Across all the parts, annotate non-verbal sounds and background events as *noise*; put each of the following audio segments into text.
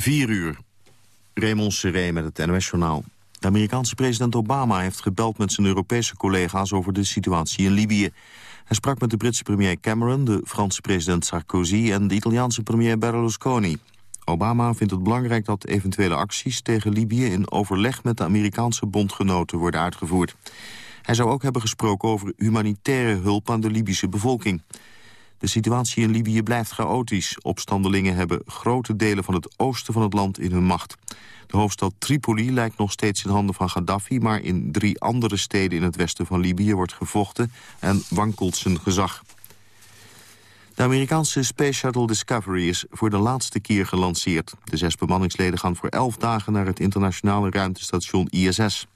4 uur. Raymond Seré met het NOS-journaal. De Amerikaanse president Obama heeft gebeld met zijn Europese collega's over de situatie in Libië. Hij sprak met de Britse premier Cameron, de Franse president Sarkozy en de Italiaanse premier Berlusconi. Obama vindt het belangrijk dat eventuele acties tegen Libië in overleg met de Amerikaanse bondgenoten worden uitgevoerd. Hij zou ook hebben gesproken over humanitaire hulp aan de Libische bevolking. De situatie in Libië blijft chaotisch. Opstandelingen hebben grote delen van het oosten van het land in hun macht. De hoofdstad Tripoli lijkt nog steeds in handen van Gaddafi... maar in drie andere steden in het westen van Libië wordt gevochten... en wankelt zijn gezag. De Amerikaanse Space Shuttle Discovery is voor de laatste keer gelanceerd. De zes bemanningsleden gaan voor elf dagen naar het internationale ruimtestation ISS.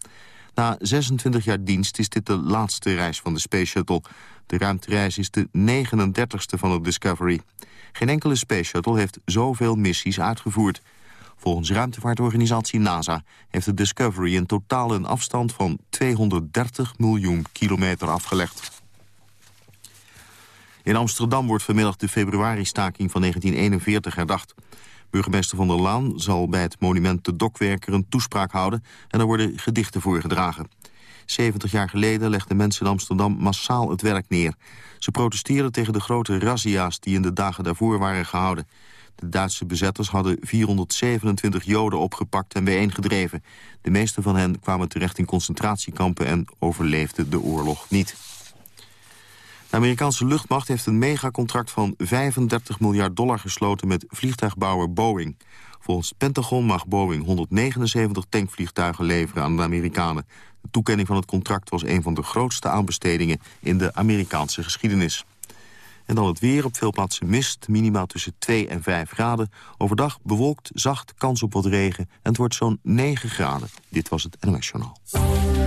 Na 26 jaar dienst is dit de laatste reis van de Space Shuttle. De ruimtereis is de 39ste van de Discovery. Geen enkele Space Shuttle heeft zoveel missies uitgevoerd. Volgens ruimtevaartorganisatie NASA heeft de Discovery in totaal een afstand van 230 miljoen kilometer afgelegd. In Amsterdam wordt vanmiddag de februari-staking van 1941 herdacht. Burgemeester Van der Laan zal bij het monument de Dokwerker een toespraak houden... en er worden gedichten voorgedragen. 70 jaar geleden legden mensen in Amsterdam massaal het werk neer. Ze protesteerden tegen de grote razzia's die in de dagen daarvoor waren gehouden. De Duitse bezetters hadden 427 Joden opgepakt en bijeengedreven. De meeste van hen kwamen terecht in concentratiekampen en overleefden de oorlog niet. De Amerikaanse luchtmacht heeft een megacontract van 35 miljard dollar gesloten met vliegtuigbouwer Boeing. Volgens Pentagon mag Boeing 179 tankvliegtuigen leveren aan de Amerikanen. De toekenning van het contract was een van de grootste aanbestedingen in de Amerikaanse geschiedenis. En dan het weer, op veel plaatsen mist, minimaal tussen 2 en 5 graden. Overdag bewolkt, zacht, kans op wat regen en het wordt zo'n 9 graden. Dit was het NOS Journaal.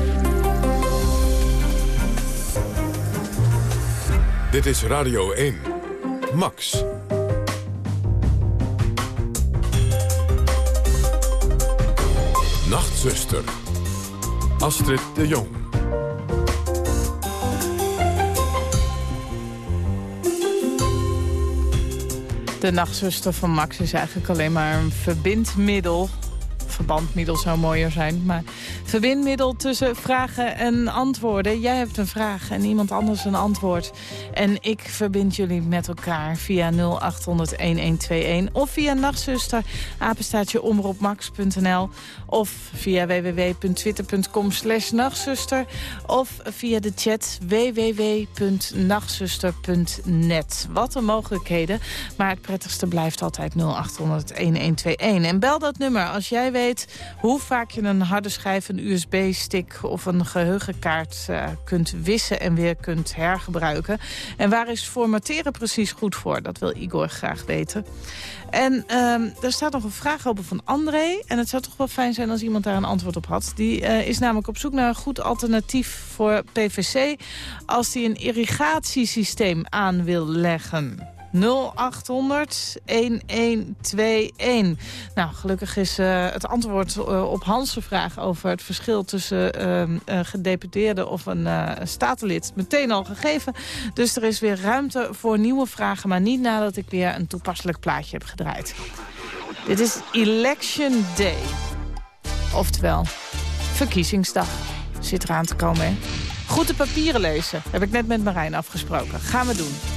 Dit is Radio 1. Max. Nachtzuster. Astrid de Jong. De nachtzuster van Max is eigenlijk alleen maar een verbindmiddel verbandmiddel zou mooier zijn. Maar verbindmiddel tussen vragen en antwoorden. Jij hebt een vraag en iemand anders een antwoord. En ik verbind jullie met elkaar via 0800-1121. Of via nachtzuster, apenstaatje omroepmax.nl. Of via www.twitter.com slash nachtzuster. Of via de chat www.nachtzuster.net. Wat een mogelijkheden. Maar het prettigste blijft altijd 0800-1121. En bel dat nummer als jij weet hoe vaak je een harde schijf, een USB-stick of een geheugenkaart uh, kunt wissen en weer kunt hergebruiken. En waar is formateren precies goed voor? Dat wil Igor graag weten. En um, er staat nog een vraag open van André. En het zou toch wel fijn zijn als iemand daar een antwoord op had. Die uh, is namelijk op zoek naar een goed alternatief voor PVC... als die een irrigatiesysteem aan wil leggen. 0800 1121. Nou, gelukkig is uh, het antwoord uh, op Hans' vraag over het verschil tussen uh, gedeputeerde of een statenlid meteen al gegeven. Dus er is weer ruimte voor nieuwe vragen, maar niet nadat ik weer een toepasselijk plaatje heb gedraaid. Dit is Election Day. Oftewel, verkiezingsdag. Zit eraan te komen, hè? Goed de papieren lezen, heb ik net met Marijn afgesproken. Gaan we doen.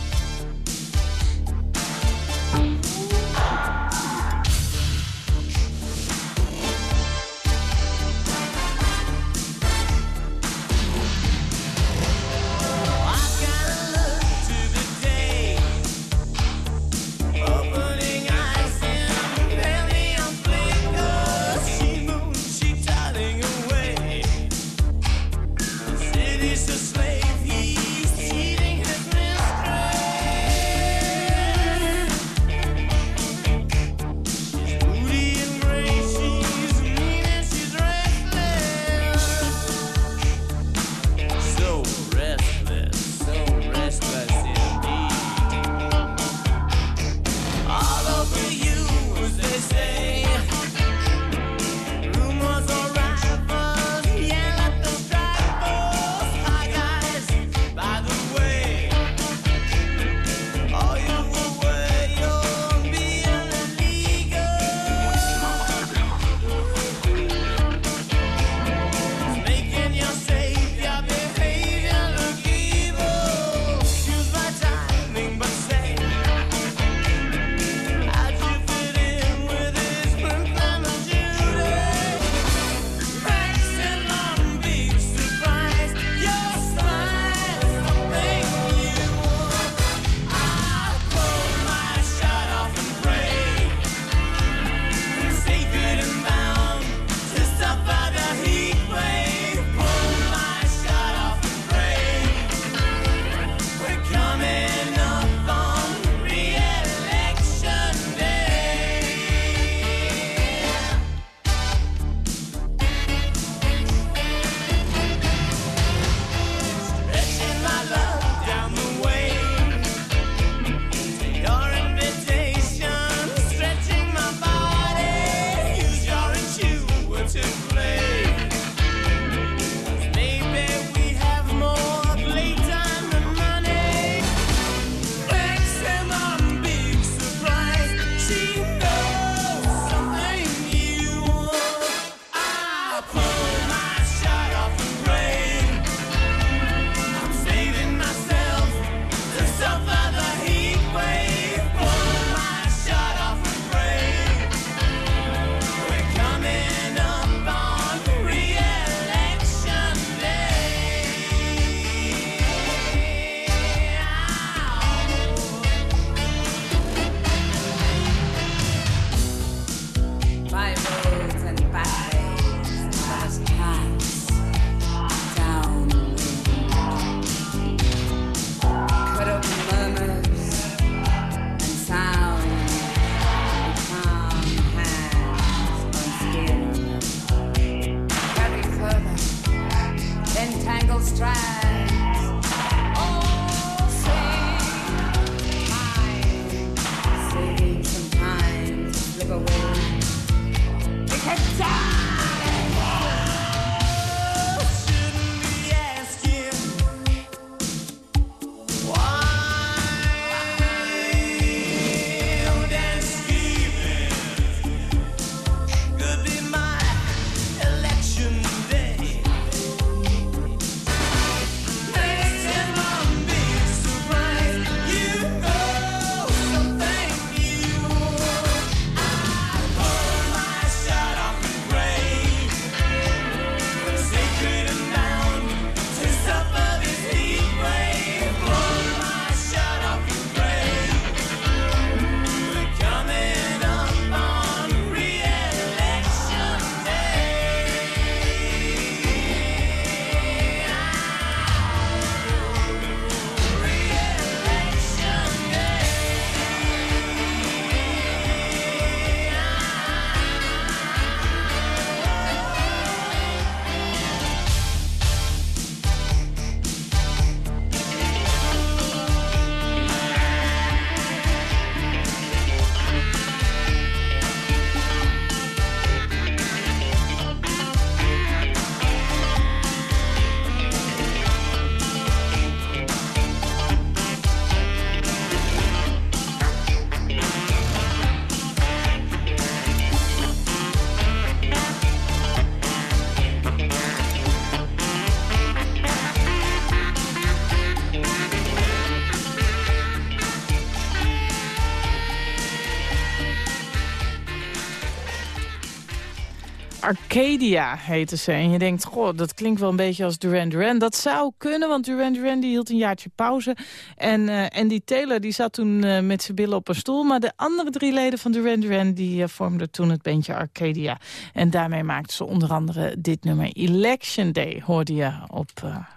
Arcadia heette ze. En je denkt, goh, dat klinkt wel een beetje als Duran Duran. Dat zou kunnen, want Duran Duran die hield een jaartje pauze. En uh, Andy Taylor die zat toen uh, met zijn billen op een stoel. Maar de andere drie leden van Duran Duran die uh, vormden toen het bandje Arcadia. En daarmee maakten ze onder andere dit nummer Election Day. Hoorde je op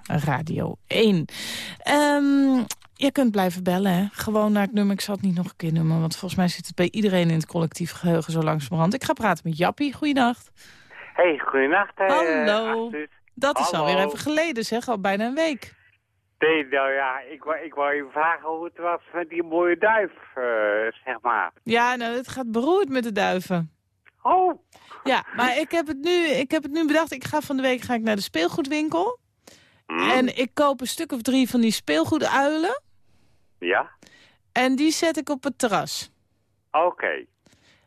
Radio 1. Um, je kunt blijven bellen, hè. Gewoon naar het nummer. Ik zal het niet nog een keer noemen, want volgens mij zit het bij iedereen in het collectief geheugen zo langzamerhand. Ik ga praten met Jappie. Goeienacht. Hey, goeienacht. Uh, Hallo. Dat is alweer even geleden, zeg. Al bijna een week. Nee, nou ja, ik, wou, ik wou je vragen hoe het was met die mooie duif, uh, zeg maar. Ja, nou, het gaat beroerd met de duiven. Oh. Ja, maar ik heb het nu, ik heb het nu bedacht. Ik ga van de week ga ik naar de speelgoedwinkel. Mm. En ik koop een stuk of drie van die speelgoeduilen. Ja? En die zet ik op het terras. Oké. Okay.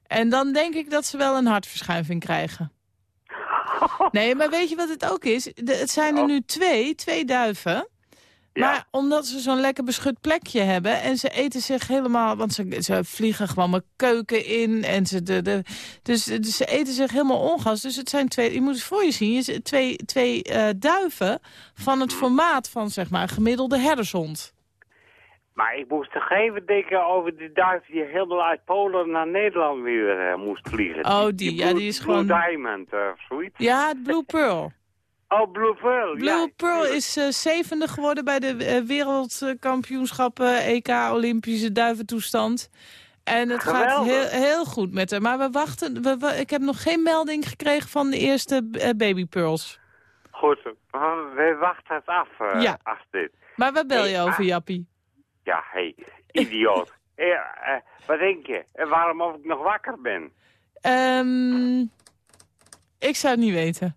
En dan denk ik dat ze wel een hartverschuiving krijgen. *laughs* Nee, maar weet je wat het ook is? De, het zijn er nu twee, twee duiven. Ja. Maar omdat ze zo'n lekker beschut plekje hebben... en ze eten zich helemaal... want ze, ze vliegen gewoon mijn keuken in. En ze, de, de, dus, dus ze eten zich helemaal ongas. Dus het zijn twee... Je moet het voor je zien. Je twee, twee eh, duiven van het formaat van zeg maar, een gemiddelde herdershond. Maar ik moest toch even denken over die duif die helemaal uit Polen naar Nederland weer uh, moest vliegen. Oh, die, ja, Blue, die is Blue gewoon... Diamond of zoiets. Ja, het Blue Pearl. *laughs* Oh, Blue Pearl. Blue ja, Pearl is uh, zevende geworden bij de wereldkampioenschappen EK Olympische duiventoestand. En het gaat heel, heel goed met haar. Maar we wachten. We, we- ik heb nog geen melding gekregen van de eerste baby pearls. Goed, we wachten het af, Ja. Astrid. Maar waar bel je over. Jappie? Ja, hé, hey, idioot. *laughs* Eh, wat denk je? En waarom of ik nog wakker ben? Ehm, ik zou het niet weten.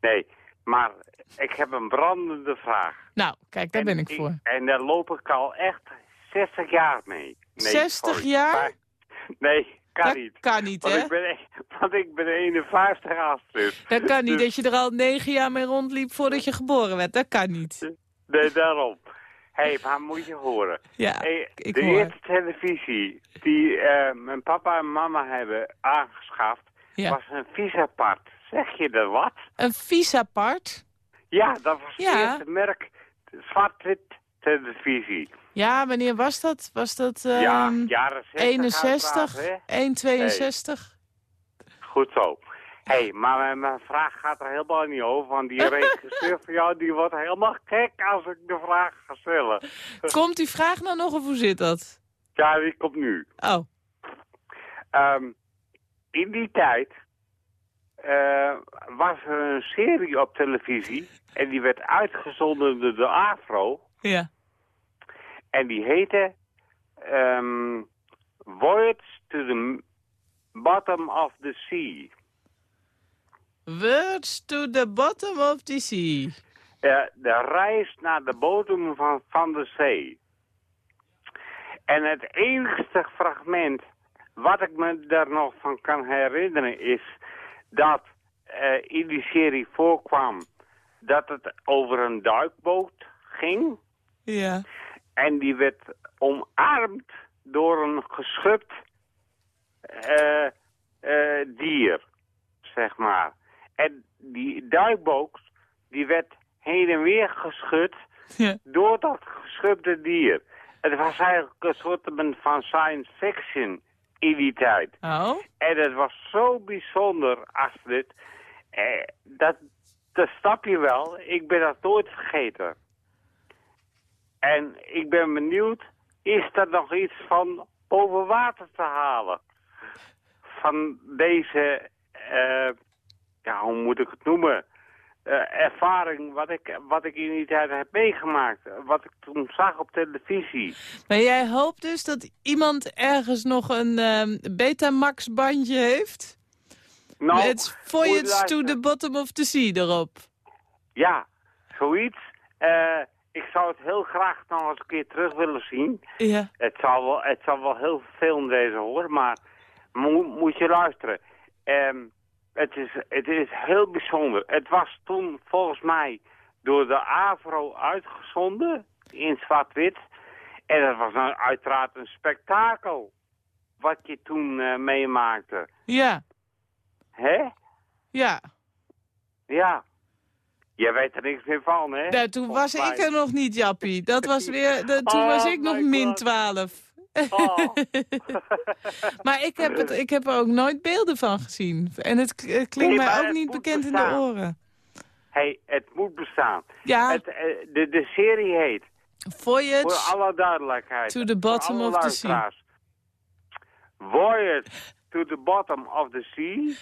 Nee, maar ik heb een brandende vraag. Nou, kijk, daar En ben ik voor. En daar loop ik al echt 60 jaar mee. Nee, 60 sorry. jaar? Maar- nee, kan dat niet. kan niet, Want hè? ik, ben, e- *laughs* want ik ben 51 Astrid. Dat kan niet, Dus- dat je er al negen jaar mee rondliep voordat je geboren werd. Dat kan niet. Nee, daarom. Hé, hey, maar moet je horen. Ja, Hey, ik de hoor. eerste televisie die eh, mijn papa en mama hebben aangeschaft, Ja. was een Visapart. Zeg je er wat? Een visapart. Ja, dat was Ja. het eerste merk zwart-wit televisie. Ja, wanneer was dat? Was dat ja, ehm, jaren 60 61? uiteraard, hè? 1,62? Goed zo. Hé, hey, maar mijn, vraag gaat er helemaal niet over, want die regisseur *laughs* van jou die wordt helemaal gek als ik de vraag ga stellen. *laughs* Komt die vraag nou nog of hoe zit dat? Ja, die komt nu. Oh, Ehm, in die tijd eh, was er een serie op televisie en die werd uitgezonden door de AFRO ja. en die heette ehm Voyage to the Bottom of the Sea. Words to the bottom of the sea. Eh, de reis naar de bodem van, van de zee. En het enigste fragment wat ik me daar nog van kan herinneren is dat eh, in die serie voorkwam dat het over een duikboot ging. Ja. En die werd omarmd door een geschupt eh, eh, dier, zeg maar. En die duikboot, die werd heen en weer geschud ja. door dat geschubde dier. Het was eigenlijk een soort van science fiction in die tijd. Oh, En het was zo bijzonder, Astrid. Eh, dat, dat snap je wel. Ik ben dat nooit vergeten. En ik ben benieuwd, is er nog iets van boven water te halen? Van deze, eh, ja, hoe moet ik het noemen? Eh, ervaring wat ik, wat ik in die tijd heb meegemaakt. Wat ik toen zag op televisie. maar jij hoopt dus dat iemand ergens nog een ehm, Betamax bandje heeft? Nou, Met Voyage to the bottom of the sea erop. Ja, zoiets. Eh, ik zou het heel graag nog eens een keer terug willen zien. Ja. Het zal wel, het zal wel heel veel deze hoor, maar mo- moet je luisteren. Ehm, het, is, het is heel bijzonder. Het was toen volgens mij door de AVRO uitgezonden in zwart-wit. En dat was nou uiteraard een spektakel wat je toen eh, meemaakte. Ja. Hè? Ja. Ja. Jij weet er niks meer van, hè? Nou, toen was ik er nog niet, Jappie. Dat was weer, *laughs* de, toen was Oh ik nog min God. 12. Oh. *laughs* maar ik heb, het, ik heb er ook nooit beelden van gezien. En het klinkt Nee, mij ook niet bekend in de oren. hey, het moet bestaan. Ja, Het, eh, de, de serie heet, voor Voyage alle duidelijkheid. to the voor bottom of the sea. Voyage to the bottom of the sea.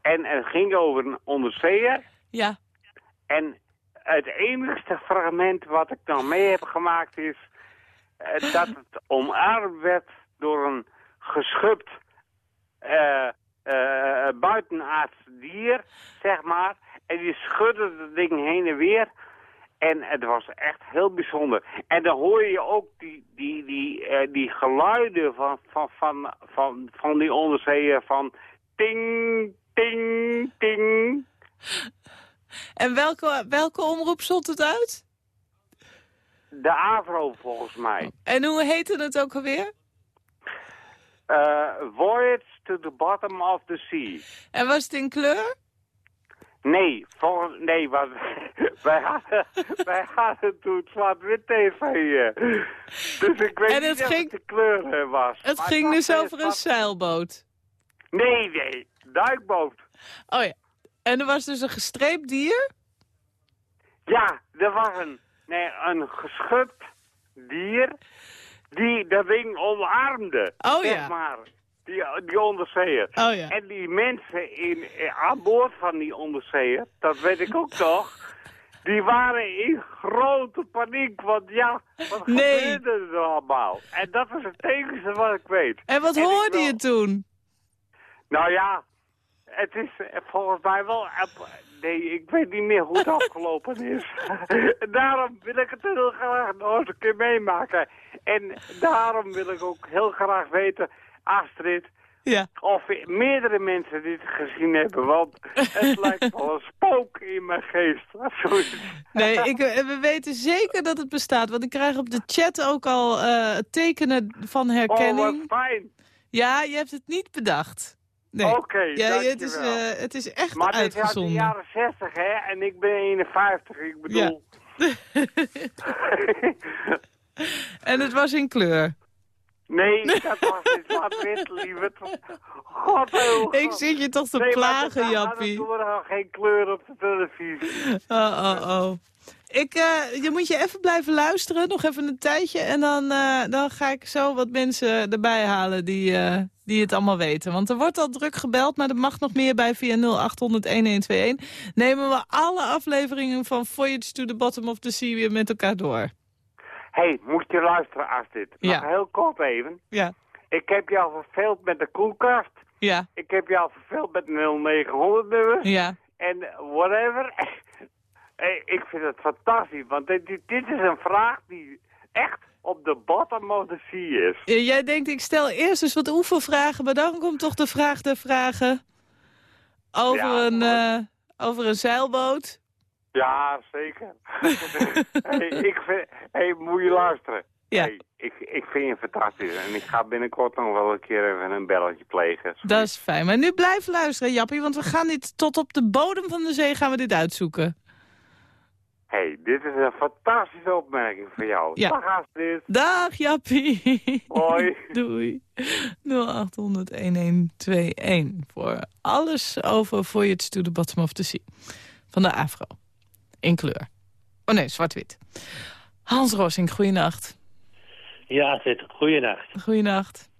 En het ging over een onderzeeër. Ja, En het enigste fragment wat ik nog mee heb gemaakt is... eh, dat het omarmd werd door een geschupt eh eh, buitenaards dier, zeg maar. En die schudde het ding heen en weer. En het was echt heel bijzonder. En dan hoor je ook die, die, die, die geluiden van, van, van, van, van die onderzeeër van... Ting, ting, ting. en welke, welke omroep zond het uit? De Avro volgens mij. En hoe heette het ook alweer? Eh, voyage to the bottom of the sea. En was het in kleur? Nee, volgens, nee, want *laughs* wij hadden, *laughs* wij hadden toen zwart-wit tv. eh. Dus ik weet En het niet ging- de kleur eh, was. Het Maar ging dus over een zeilboot. Nee, nee, duikboot. Oh ja. En er was dus een gestreept dier? Ja, er was een, nee, een geschupt dier die dat ding omarmde. Oh zeg ja. maar. Die, die onderzeeër. Oh ja. En die mensen in, eh, aan boord van die onderzeeër, dat weet ik ook *laughs* toch, die waren in grote paniek. Want ja, wat Nee. gebeurde er allemaal? En dat is het enige wat ik weet. En wat En hoorde je toen? Nou ja, het is eh, volgens mij wel... Nee, ik weet niet meer hoe het *laughs* afgelopen is. *laughs* daarom wil ik het heel graag nog eens een keer meemaken. En daarom wil ik ook heel graag weten, Astrid... Ja. Of meerdere mensen dit gezien hebben, want het *laughs* lijkt wel een spook in mijn geest. Nee, ik, eh, we weten zeker dat het bestaat. Want ik krijg op de chat ook al eh, tekenen van Oh, herkenning. wat fijn. ja, je hebt het niet bedacht. Nee. Oké, ja, het, is, eh, het is echt Maar dit is uit de jaren 60, hè? En ik ben 51, ik bedoel... *laughs* En het was in kleur. nee, dat was niet zwart-wit, lieverd. God, heel Ik zit je toch te Nee, maar plagen, Jappie. toen nog geen kleur op de televisie. Oh, oh, oh. Ik, eh, je moet je even blijven luisteren, nog even een tijdje. En dan, eh, dan ga ik zo wat mensen erbij halen die, die het allemaal weten. Want er wordt al druk gebeld, maar er mag nog meer bij via 0800-1121. Nemen we alle afleveringen van Voyage to the Bottom of the Sea weer met elkaar door. Hé, hey, moet je luisteren, Astrid. Nog Ja. heel kort even. Ja, Ik heb jou verveeld met de koelkast. ja, Ik heb jou verveeld met 0900 nummers. ja. En whatever. *laughs* Hey, ik vind het fantastisch, want dit, dit is een vraag die echt op de bottom of the sea is. Jij denkt, ik stel eerst eens wat oefenvragen, maar dan komt toch de vraag der vragen over, Ja, een, eh, over een zeilboot. Ja, zeker. *laughs* hey, ik vind, hey, moet je luisteren. Ja. Hey, ik, ik vind je fantastisch en ik ga binnenkort nog wel een keer even een belletje plegen. Dat is fijn. Maar nu blijf luisteren, Jappie, want we gaan dit tot op de bodem van de zee gaan we dit uitzoeken. Hey, dit is een fantastische opmerking van jou. Ja. Dag Astrid. Dag, Jappie. Hoi. *laughs* Doei. 0800-1121 voor alles over Voyage to the Bottom of the Sea. Van de Afro. In kleur. Oh nee, zwart-wit. Hans Rossing, goeienacht. Ja, Astrid, goeienacht. Goeienacht.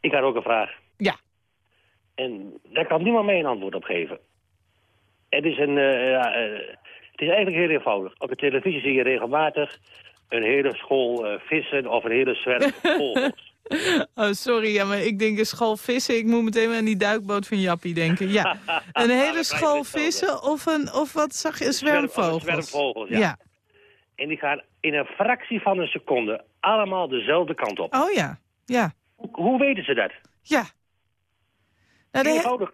Ik had ook een vraag. Ja. En daar kan niemand mij een antwoord op geven. Het is, een, eh, ja, eh, het is eigenlijk heel eenvoudig. Op de televisie zie je regelmatig een hele school eh, vissen of een hele zwerm *laughs* vogels. Oh, sorry, ja, maar ik denk een school vissen. Ik moet meteen aan die duikboot van Jappie denken. Ja, *laughs* een hele school vissen of, een, of wat zag je, een Zwerm- of een zwermvogels? zwermvogels, ja. ja. En die gaan in een fractie van een seconde allemaal dezelfde kant op. Oh ja, ja, Hoe, hoe weten ze dat? ja. Nou, Eenvoudig.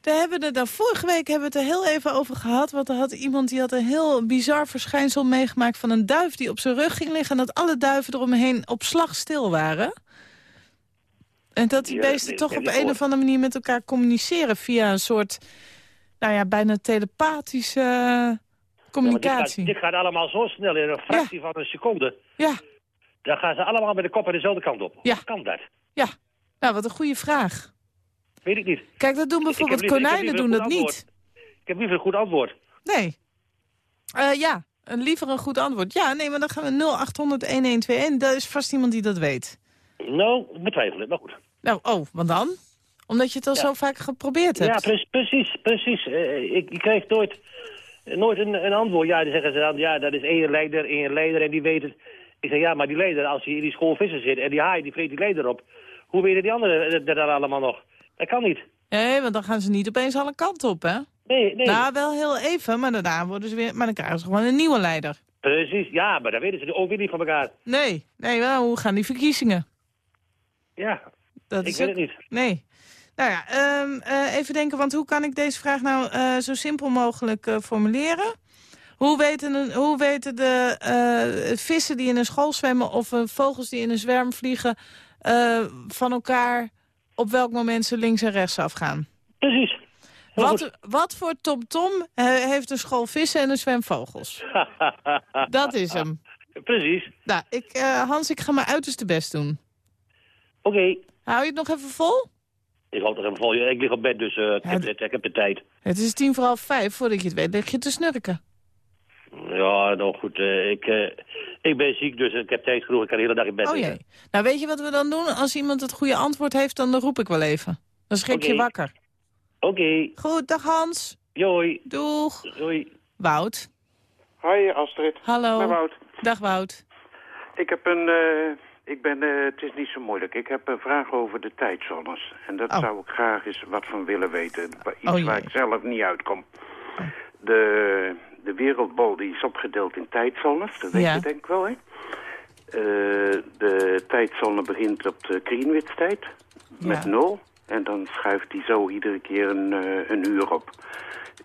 Daar hebben we het, daar, vorige week hebben we het er heel even over gehad. Want er had iemand die had een heel bizar verschijnsel meegemaakt van een duif die op zijn rug ging liggen. En dat alle duiven eromheen op slag stil waren. En dat die Ja, beesten toch op een of andere manier met elkaar communiceren... via een soort, nou ja, bijna telepathische eh, Ja, communicatie. dit, gaat, dit gaat allemaal zo snel in een fractie van een seconde. Ja, Dan gaan ze allemaal met de kop aan dezelfde kant op. Ja. Kan dat? ja. Nou, wat een goede vraag. Weet ik niet. Kijk, dat doen bijvoorbeeld liever- konijnen doen dat niet. Ik heb liever een goed antwoord. Nee. Eh, ja, een liever een goed antwoord. Ja, nee, maar dan gaan we 0800-1121. Er is vast iemand die dat weet. Nou, betwijfel het, maar goed. Nou, oh, wat dan? Omdat je het al Ja. zo vaak geprobeerd hebt. Ja, pre- precies, precies. Eh, ik, ik kreeg nooit, nooit een, een antwoord. Ja, dan zeggen ze dan, ja, dat is één leider, één leider en die weet het. Ik zeg, ja, maar die leider, als hij in die school vissen zit en die haai, die vreet die leider op. Hoe weten die anderen dat- dat dan allemaal nog? Dat kan niet. Nee, want dan gaan ze niet opeens alle kanten op, hè? Nee, nee. Nou, wel heel even, maar daarna worden ze weer... Maar dan krijgen ze gewoon een nieuwe leider. Precies, ja, maar dat weten ze ook weer niet van elkaar. Nee, nee, wel, hoe gaan die verkiezingen? Ja, Dat ik is weet ook- het niet. Nee. Nou ja, ehm, eh, even denken, want hoe kan ik deze vraag nou eh, zo simpel mogelijk eh, formuleren? Hoe weten, hoe weten de vissen die in een school zwemmen of vogels die in een zwerm vliegen van elkaar op welk moment ze links en rechts afgaan? Precies. Wat, wat voor TomTom eh, heeft een school vissen en een zwem vogels? *laughs* Dat is hem. Precies. Nou, ik, eh, Hans, ik ga mijn uiterste best doen. Oké. Hou je het nog even vol? Ik houd nog even vol. Ik lig op bed, dus eh, ik, heb, ik heb de tijd. Het is tien voor half vijf, voordat je het weet lig je te snurken. Ja, nou goed. ik, ik ben ziek, dus ik heb tijd genoeg. Ik kan de hele dag in bed Oh liggen. jee. Nou, weet je wat we dan doen? Als iemand het goede antwoord heeft, dan roep ik wel even. Dan schrik je wakker. Oké. Goed, dag Hans. Joi. Doeg. Doei. Wout. Hoi Astrid. Hallo. Met Wout. Dag Wout. Ik heb een, eh, ik ben, eh, het is niet zo moeilijk. Ik heb een vraag over de tijdzones. En dat Oh. zou ik graag eens wat van willen weten. Iets Oh, waar ik zelf niet uitkom. De, de wereldbol die is opgedeeld in tijdzones. Dat weet Ja. je denk ik wel, hè? Eh, de tijdzone begint op de Greenwich-tijd. Met Ja. nul. En dan schuift die zo iedere keer een, eh, een uur op.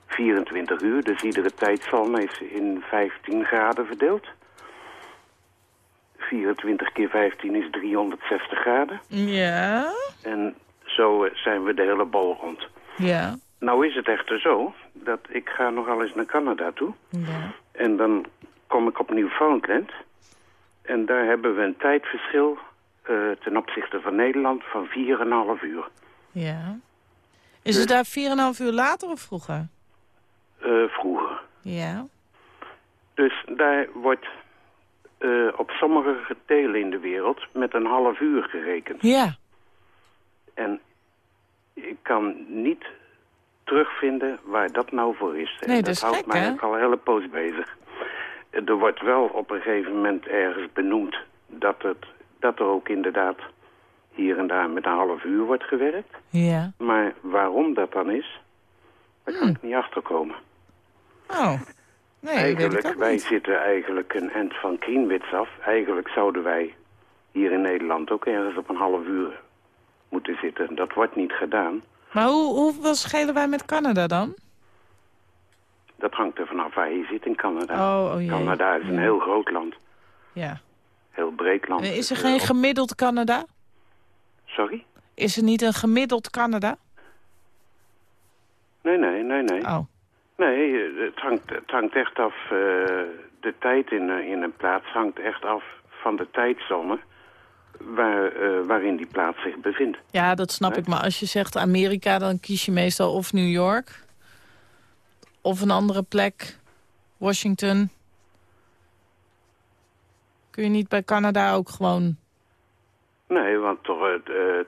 24 uur, dus iedere tijdzone is in 15 graden verdeeld. 24 keer 15 is 360 graden. Ja. En zo eh, zijn we de hele bol rond. Ja. Nou is het echter zo dat ik ga nogal eens naar Canada toe. Ja. En dan kom ik op Newfoundland. En daar hebben we een tijdverschil eh, ten opzichte van Nederland van 4,5 uur. Ja. Is het daar 4,5 uur later of vroeger? eh, vroeger. Ja. Dus daar wordt eh, op sommige delen in de wereld met een half uur gerekend. Ja. En ik kan niet terugvinden waar dat nou voor is. En dat is houdt gek, mij hè? ook al een hele poos bezig. Er wordt wel op een gegeven moment ergens benoemd dat, het, dat er ook inderdaad hier en daar met een half uur wordt gewerkt. Ja. Maar waarom dat dan is, daar kan Hmm. ik niet achterkomen. Oh. Nee, dat weet ik eigenlijk, wij niet. zitten eigenlijk een eind van Greenwich af. Eigenlijk zouden wij hier in Nederland ook ergens op een half uur moeten zitten. Dat wordt niet gedaan. Maar hoe, hoeveel schelen wij met Canada dan? Dat hangt er vanaf waar je zit in Canada. Oh, oh. Canada is een Ja. heel groot land. Ja. Heel breed land. Is er Dus, geen eh, gemiddeld Canada? Sorry? Is er niet een gemiddeld Canada? Nee, nee, nee, nee. Oh. Nee, eh, het hangt, het hangt echt af... eh, de tijd in, eh, in een plaats hangt echt af van de tijdzone... Waar, eh, waarin die plaats zich bevindt. Ja, dat snap ik. Maar als je zegt Amerika, dan kies je meestal of New York... of een andere plek, Washington. Kun je niet bij Canada ook gewoon... Nee, want eh,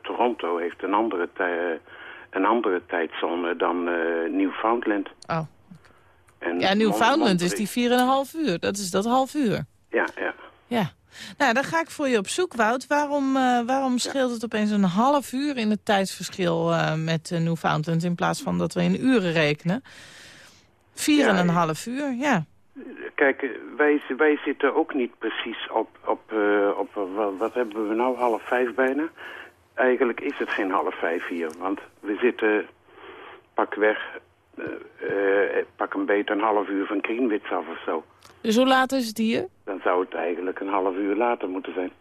Toronto heeft een andere, tij- een andere tijdzone dan eh, Newfoundland. Oh. En Ja, Newfoundland Mont- is die 4,5 uur. Dat is dat half uur. Ja, ja. Ja. Nou, dan ga ik voor je op zoek, Wout. Waarom, eh, waarom scheelt het opeens een half uur in het tijdsverschil eh, met eh, Newfoundland... in plaats van dat we in uren rekenen? Vier Ja, en een half uur, ja. Kijk, wij, wij zitten ook niet precies op, op, op wat, wat hebben we nou, half vijf bijna? Eigenlijk is het geen half vijf hier, want we zitten pakweg, eh eh, pak een beter een half uur van Greenwich af of zo. Dus hoe laat is het hier? Dan zou het eigenlijk een half uur later moeten zijn.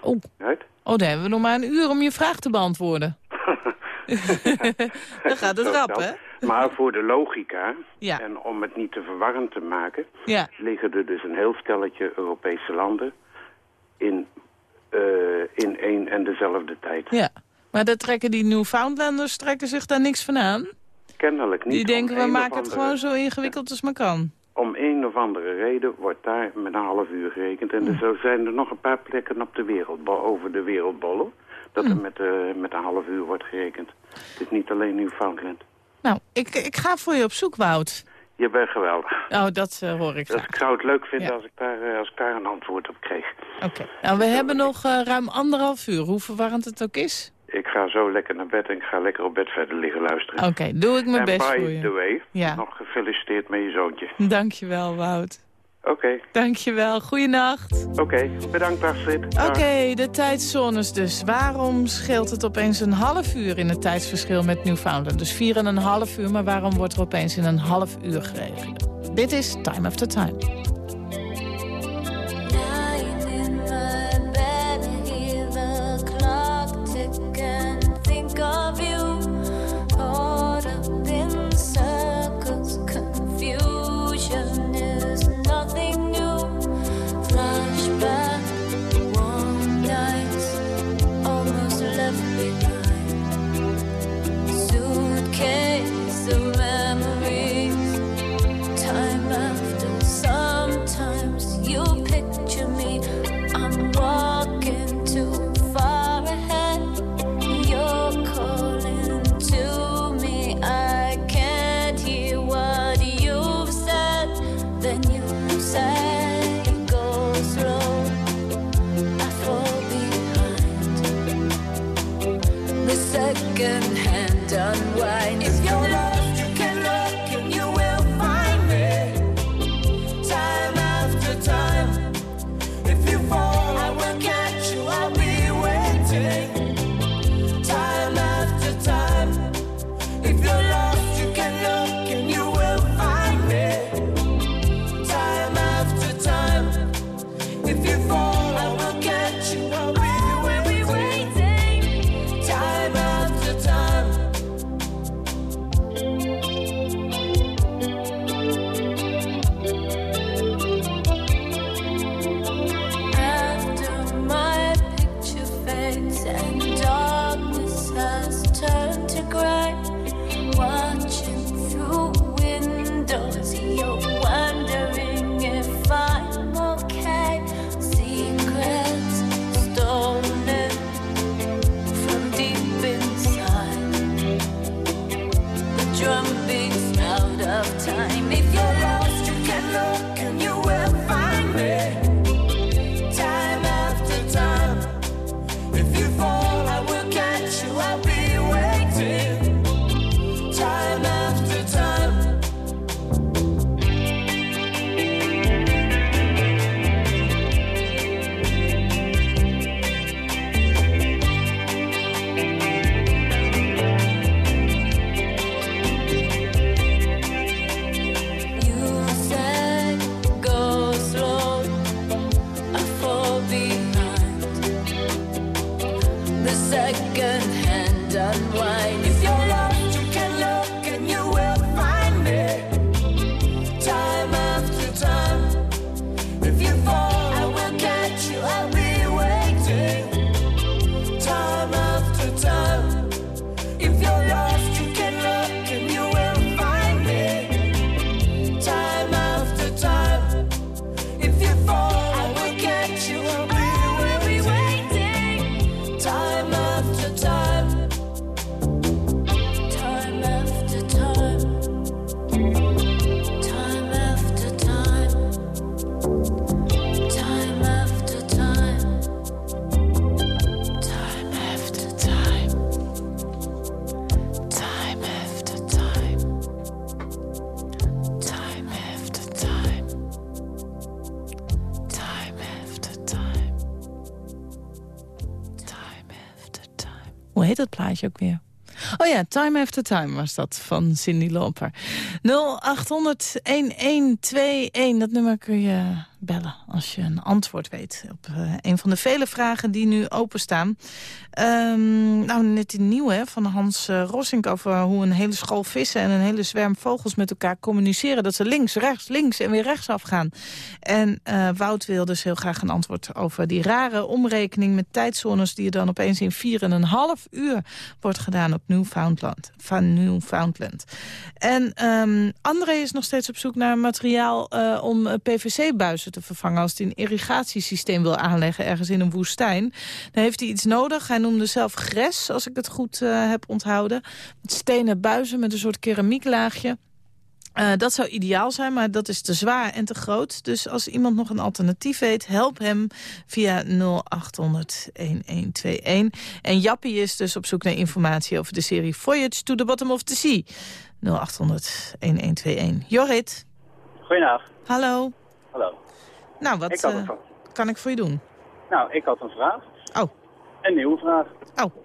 Oh. Uit? Oh, dan hebben we nog maar een uur om je vraag te beantwoorden. *laughs* dan gaat het rap, hè? Maar voor de logica, Ja. en om het niet te verwarrend te maken... Ja. liggen er dus een heel stelletje Europese landen in, eh, in één en dezelfde tijd. Ja. Maar daar trekken die Newfoundlanders trekken zich daar niks van aan. Kennelijk niet. Die denken, we maken het gewoon zo ingewikkeld als maar kan. Om een of andere reden wordt daar met een half uur gerekend. En er zo zijn er nog een paar plekken op de wereldbol, over de wereldbollen... dat er met, eh, met een half uur wordt gerekend. Het is niet alleen Newfoundland. Nou, ik, ik ga voor je op zoek, Wout. Je bent geweldig. Oh, dat eh, hoor ik Dus ik zou het leuk vinden Ja. als, ik daar, eh, als ik daar een antwoord op kreeg. Oké. Nou, we hebben nog ruim anderhalf uur, hoe verwarrend het ook is. Ik ga zo lekker naar bed en ik ga lekker op bed verder liggen luisteren. Oké, doe ik mijn en best by voor je. the way, Ja. nog gefeliciteerd met je zoontje. *laughs* Dankjewel, Wout. Oké, Dankjewel. Goeienacht. oké. Bedankt Astrid. Oké, de tijdzones dus. Waarom scheelt het opeens een half uur in het tijdsverschil met Newfoundland? Dus vier en een half uur, maar waarom wordt er opeens in een half uur geregeld? Dit is Time After Time. Plaatje ook weer? Oh ja, Time After Time was dat van Cindy Loper. 0800-1121, dat nummer kun je bellen als je een antwoord weet op eh, een van de vele vragen die nu openstaan. Ehm nou, net die nieuwe van Hans uh, Rossink over hoe een hele school vissen en een hele zwerm vogels met elkaar communiceren. Dat ze links, rechts, links en weer rechts afgaan. En uh, Wout wil dus heel graag een antwoord over die rare omrekening met tijdzones die er dan opeens in vier en een half uur wordt gedaan op Newfoundland. Van Newfoundland. En um, André is nog steeds op zoek naar materiaal om PVC-buizen te vervangen als hij een irrigatiesysteem wil aanleggen ergens in een woestijn. Dan heeft hij iets nodig. Hij noemde zelf gres, als ik het goed uh, heb onthouden. Met stenen buizen met een soort keramieklaagje. Uh, dat zou ideaal zijn, maar dat is te zwaar en te groot. Dus als iemand nog een alternatief weet, help hem via 0800-1121. En Jappie is dus op zoek naar informatie over de serie Voyage to the Bottom of the Sea. 0800-1121. Jorrit. Goedendag. Hallo. Hallo. Nou, wat uh, kan ik voor je doen? Nou, ik had een vraag. Oh. Een nieuwe vraag. Oh.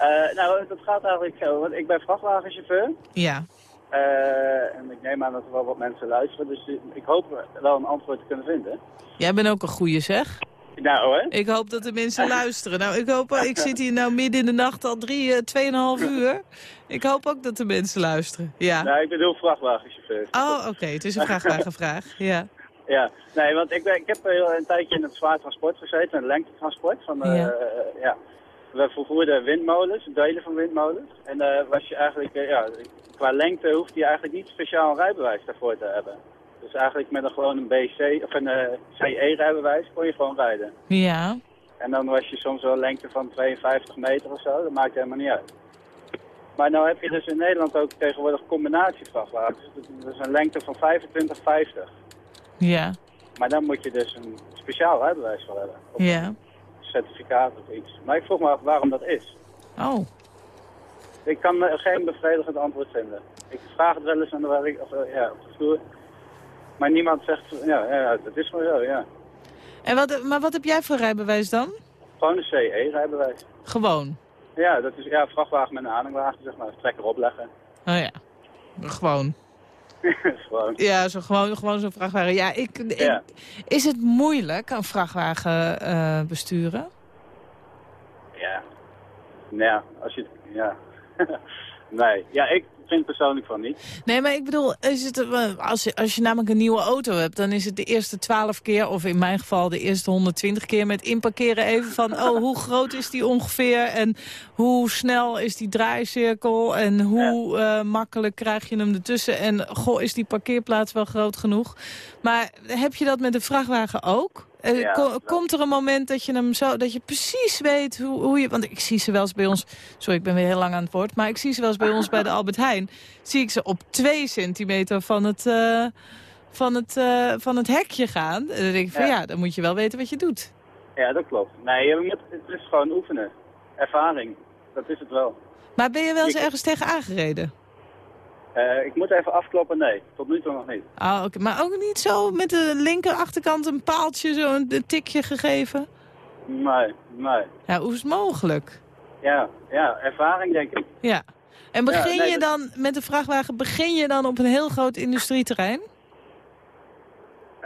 Uh, nou, dat gaat eigenlijk zo. Want ik ben vrachtwagenchauffeur. Ja. Uh, en ik neem aan dat er wel wat mensen luisteren. Dus ik hoop wel een antwoord te kunnen vinden. Jij bent ook een goeie, zeg. Nou, hè? Ik hoop dat de mensen *laughs* luisteren. Nou, ik hoop, ik zit hier nou midden in de nacht al drie, tweeënhalf uur. Ik hoop ook dat de mensen luisteren. Ja. Nou, ik bedoel vrachtwagenchauffeur. Oh, oké. Okay. Het is een vrachtwagenvraag. Ja. Ja, nee, want ik, ben, ik heb heel een tijdje in het zwaar transport gezeten, een lengtetransport. Van, uh, ja. ja. We vervoerden windmolens, delen van windmolens. En uh, was je eigenlijk, uh, ja, qua lengte hoefde je eigenlijk niet speciaal een rijbewijs daarvoor te hebben. Dus eigenlijk met een gewoon een BC of een CE-rijbewijs kon je gewoon rijden. Ja. En dan was je soms wel een lengte van 52 meter of zo, dat maakt helemaal niet uit. Maar nou heb je dus in Nederland ook tegenwoordig combinatievrachtwagens. Dat is een lengte van 25, 50. Ja. Maar dan moet je dus een speciaal rijbewijs voor hebben. Of ja. Een certificaat of iets. Maar ik vroeg me af waarom dat is. Oh. Ik kan geen bevredigend antwoord vinden. Ik vraag het wel eens aan de werk, of, uh, ja, op de vloer. Maar niemand zegt, ja, ja, dat is maar zo, ja. En wat, maar wat heb jij voor rijbewijs dan? Gewoon een CE-rijbewijs. Gewoon? Ja, dat is ja, vrachtwagen met een aanhangwagen, zeg maar. Trekker opleggen. Oh ja, gewoon. *laughs* gewoon. Ja, zo gewoon, gewoon zo'n vrachtwagen. Ja, ik, ik Ja. Is het moeilijk, een vrachtwagen eh, besturen? Ja. Nou ja, als je... Ja. *laughs* nee. Ja, ik vind persoonlijk van niet. Nee, maar ik bedoel, is het, eh, als, je, als je namelijk een nieuwe auto hebt... dan is het de eerste 12 keer, of in mijn geval de eerste 120 keer... met inparkeren even van, oh, hoe groot is die ongeveer... en hoe snel is die draaicirkel... en hoe uh, makkelijk krijg je hem ertussen... en goh, is die parkeerplaats wel groot genoeg? Maar heb je dat met de vrachtwagen ook? Uh, Ja, dat- komt er een moment dat je hem zo, dat je precies weet hoe, hoe je, want ik zie ze wel eens bij ons, sorry ik ben weer heel lang aan het woord, maar ik zie ze wel eens bij ons bij de *laughs* Albert Heijn, zie ik ze op twee centimeter van het, eh, van het, eh, van het hekje gaan. En dan denk ik van ja. Ja. dan moet je wel weten wat je doet. Ja, dat klopt. Nee, je moet, het is gewoon oefenen. Ervaring. Dat is het wel. Maar ben je wel eens ergens tegen aangereden? Eh, ik moet even afkloppen. Nee, tot nu toe nog niet. Ah, oké. Maar ook niet zo met de linker achterkant een paaltje, zo een, een tikje gegeven? Nee, nee. Ja, hoe is het mogelijk? Ja, ja, ervaring denk ik. Ja. En begin nee, je dan met de vrachtwagen, begin je dan op een heel groot industrieterrein?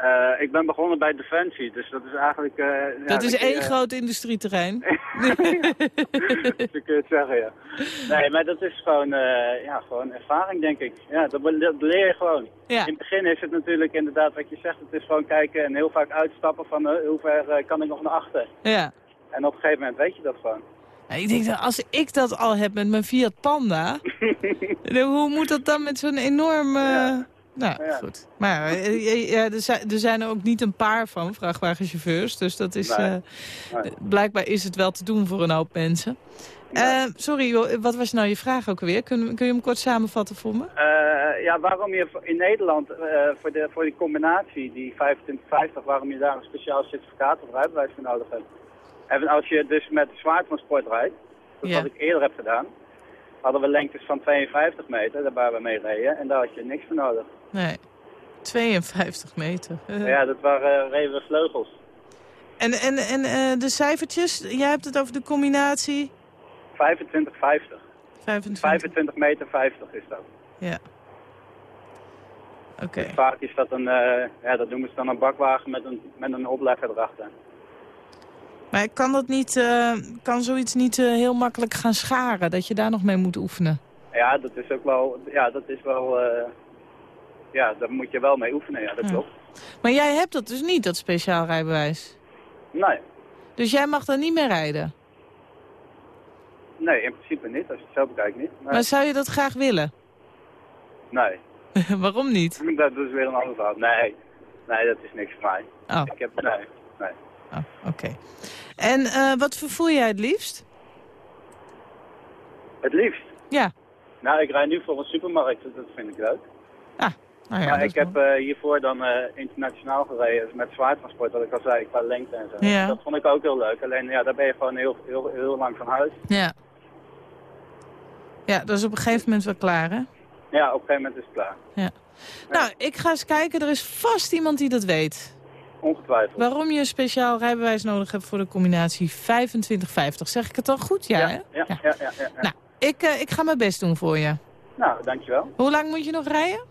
Eh, ik ben begonnen bij Defensie, dus dat is eigenlijk... eh, ja, dat is één groot industrieterrein. *laughs* Zo kun je het zeggen, ja. Nee, maar dat is gewoon, eh, ja, gewoon ervaring, denk ik. Ja, dat, leer je gewoon. Ja. In het begin is het natuurlijk inderdaad wat je zegt. Het is gewoon kijken en heel vaak uitstappen van hoe ver kan ik nog naar achter. ja. En op een gegeven moment weet je dat gewoon. Ik denk dat als ik dat al heb met mijn Fiat Panda, *laughs* hoe moet dat dan met zo'n enorm... Ja. Nou, Ja. goed. Maar eh, ja, er, zijn, er zijn er ook niet een paar van, vrachtwagenchauffeurs. Dus dat is... Nee. eh, Nee. Blijkbaar is het wel te doen voor een hoop mensen. Eh, sorry, wat was nou je vraag ook weer? Kun, kun je hem kort samenvatten voor me? Eh, ja, waarom je in Nederland eh, voor, de, voor die combinatie, die 2550, waarom je daar een speciaal certificaat of rijbewijs voor nodig hebt. En als je dus met zwaartransport rijdt, dat Ja. wat ik eerder heb gedaan, hadden we lengtes van 52 meter, daar waar we mee reden, en daar had je niks voor nodig. Nee. 52 meter. *laughs* Ja, dat waren reden vleugels. En, en, en eh, de cijfertjes, jij hebt het over de combinatie 25, 50. 25. 25 meter 50 is dat. Ja. Oké. Dus vaak is dat een, eh, ja, dat noemen ze dan een bakwagen met een, met een oplegger erachter. Maar kan dat niet, eh, kan zoiets niet eh, heel makkelijk gaan scharen? Dat je daar nog mee moet oefenen? Ja, dat is ook wel, ja, dat is wel, eh, ja, daar moet je wel mee oefenen, ja, dat Ja. klopt. Maar jij hebt dat dus niet, dat speciaal rijbewijs. Nee, Dus jij mag daar niet meer rijden. nee, in principe niet, als je het zo bekijkt niet. Nee, Maar zou je dat graag willen? nee. *laughs* Waarom niet? dat is weer een ander verhaal. Nee, nee, dat is niks voor mij. Oh, Ik heb, nee, nee. Oh oké. En eh, wat vervoer jij het liefst? Het liefst. Ja. Nou, ik rij nu voor een supermarkt, dus dat vind ik leuk. Nou ja, maar dat ik heb eh, hiervoor dan eh, internationaal gereden met zwaartransport, wat ik al zei, qua lengte en zo. Ja. Dat vond ik ook heel leuk. Alleen ja, daar ben je gewoon heel, heel, heel lang van huis. Ja. Ja, dat is op een gegeven moment wel klaar, hè? Ja, op een gegeven moment is het klaar. Nou, ik ga eens kijken. Er is vast iemand die dat weet. Ongetwijfeld. Waarom je een speciaal rijbewijs nodig hebt voor de combinatie 2550. Zeg ik het dan goed? Ja, ja, hè? ja, ja, ja, ja, ja. Nou, ik, eh, ik ga mijn best doen voor je. Nou, dankjewel. Hoe lang moet je nog rijden?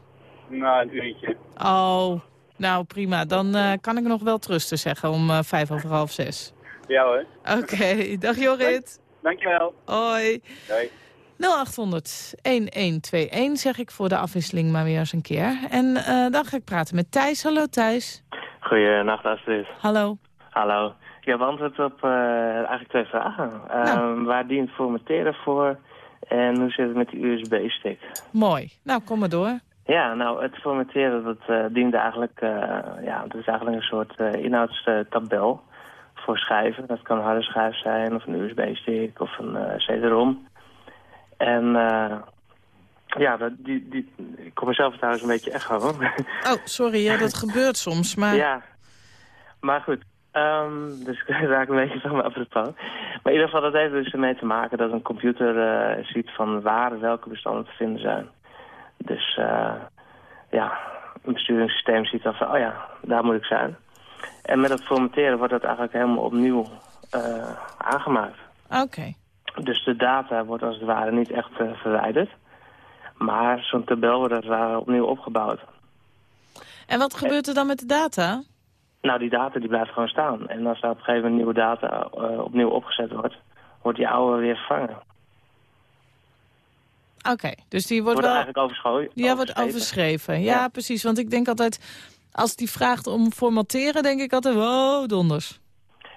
Nou, een uurtje. Oh, nou prima. Dan eh, kan ik nog wel trusten zeggen om eh, vijf over half zes. Ja hoor. Oké, *laughs* dag Jorrit. Dankjewel. Hoi. Doei. 0800 1121 zeg ik voor de afwisseling maar weer eens een keer. En dan ga ik praten met Thijs. Hallo Thijs. Goedenacht Astrid. Hallo. Hallo. Ik heb antwoord op eh, eigenlijk twee vragen. Nou. Ehm, Waar dient formateren voor en hoe zit het met die USB-stick? Mooi. Nou, kom maar door. Ja, nou, het formateren dat eh, dient eigenlijk, eh, ja, dat is eigenlijk een soort inhoudstabel voor schijven. Dat kan een harde schijf zijn of een USB-stick of een CD-ROM. En eh, ja, dat, die, die, ik kom mezelf trouwens een beetje echo. hoor. *laughs* Oh, sorry, ja, dat gebeurt soms. Maar Ja, maar goed. Ehm, dus *laughs* ik raak een beetje van mijn apropos. Maar in ieder geval, dat heeft dus ermee te maken dat een computer eh, ziet van waar welke bestanden te vinden zijn. Dus eh, ja, een besturingssysteem ziet dan van, oh ja, daar moet ik zijn. En met dat formateren wordt dat eigenlijk helemaal opnieuw eh, aangemaakt. oké. Dus de data wordt als het ware niet echt verwijderd. Maar zo'n tabel wordt als opnieuw opgebouwd. En wat gebeurt er dan met de data? Nou, die data die blijft gewoon staan. En als er op een gegeven moment nieuwe data eh, opnieuw opgezet wordt, wordt die oude weer vervangen. Oké, dus die wordt Wordt wel... eigenlijk overschoten. Ja, wordt overschreven. Ja, Ja. precies. Want ik denk altijd, als die vraagt om formateren, denk ik altijd, wow, donders.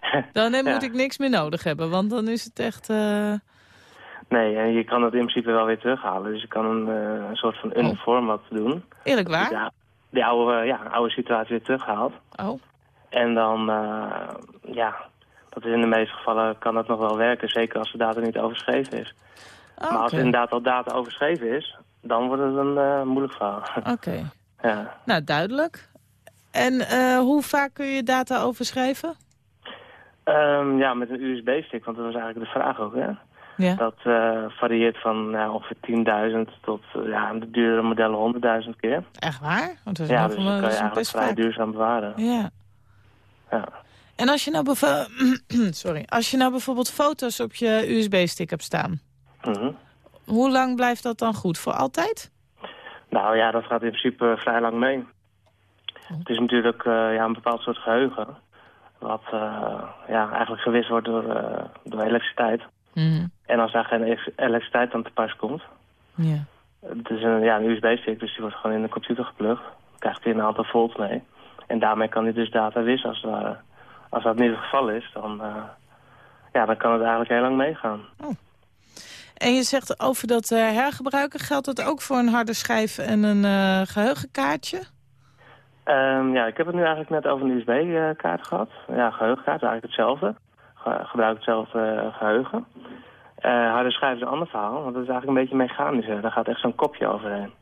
*laughs* Dan eh, Ja. moet ik niks meer nodig hebben, want dan is het echt... eh, Nee, en je kan het in principe wel weer terughalen. Dus je kan een, eh, een soort van Oh. uniformat doen. Eerlijk waar? Ja, die oude, eh, ja, oude situatie weer teruggehaald. Oh, En dan, eh, ja, dat is in de meeste gevallen kan dat nog wel werken. Zeker als de data niet overschreven is. oh, Maar als inderdaad al data overschreven is, dan wordt het een eh, moeilijk verhaal. Oké. *laughs* ja. Nou, duidelijk. En eh, hoe vaak kun je data overschrijven? Ehm, ja, met een USB-stick, want dat was eigenlijk de vraag ook, hè? Ja. Dat eh, varieert van ongeveer 10.000 tot eh, ja, de duurdere modellen 100.000 keer. Echt waar? Want dat is, Ja, dus wel- dat kan je eigenlijk vrij vaak. duurzaam bewaren. Ja. Ja. En als je, nou *clears throat* Sorry. als je nou bijvoorbeeld foto's op je USB-stick hebt staan... Mhm. hoe lang blijft dat dan goed? Voor altijd? Nou ja, dat gaat in principe eh, vrij lang mee. Oh. Het is natuurlijk eh, ja, een bepaald soort geheugen. Wat eh, ja, eigenlijk gewist wordt door, eh, door elektriciteit. Mhm. En als daar geen ele- elektriciteit aan te pas komt... Ja. Het is een, ja, een USB-stick, dus die wordt gewoon in de computer geplukt. Dan krijgt hij een aantal volts mee. En daarmee kan hij dus data wissen als het ware. Als dat niet het geval is, dan, eh, ja, dan kan het eigenlijk heel lang meegaan. En je zegt over dat eh, hergebruiken, geldt dat ook voor een harde schijf en een eh, geheugenkaartje? Ehm, ja, ik heb het nu eigenlijk net over een USB-kaart gehad. Ja, geheugenkaart, eigenlijk hetzelfde. Ge gebruikt hetzelfde eh, geheugen. Eh, harde schijf is een ander verhaal, want dat is eigenlijk een beetje mechanischer. Daar gaat echt zo'n kopje overheen.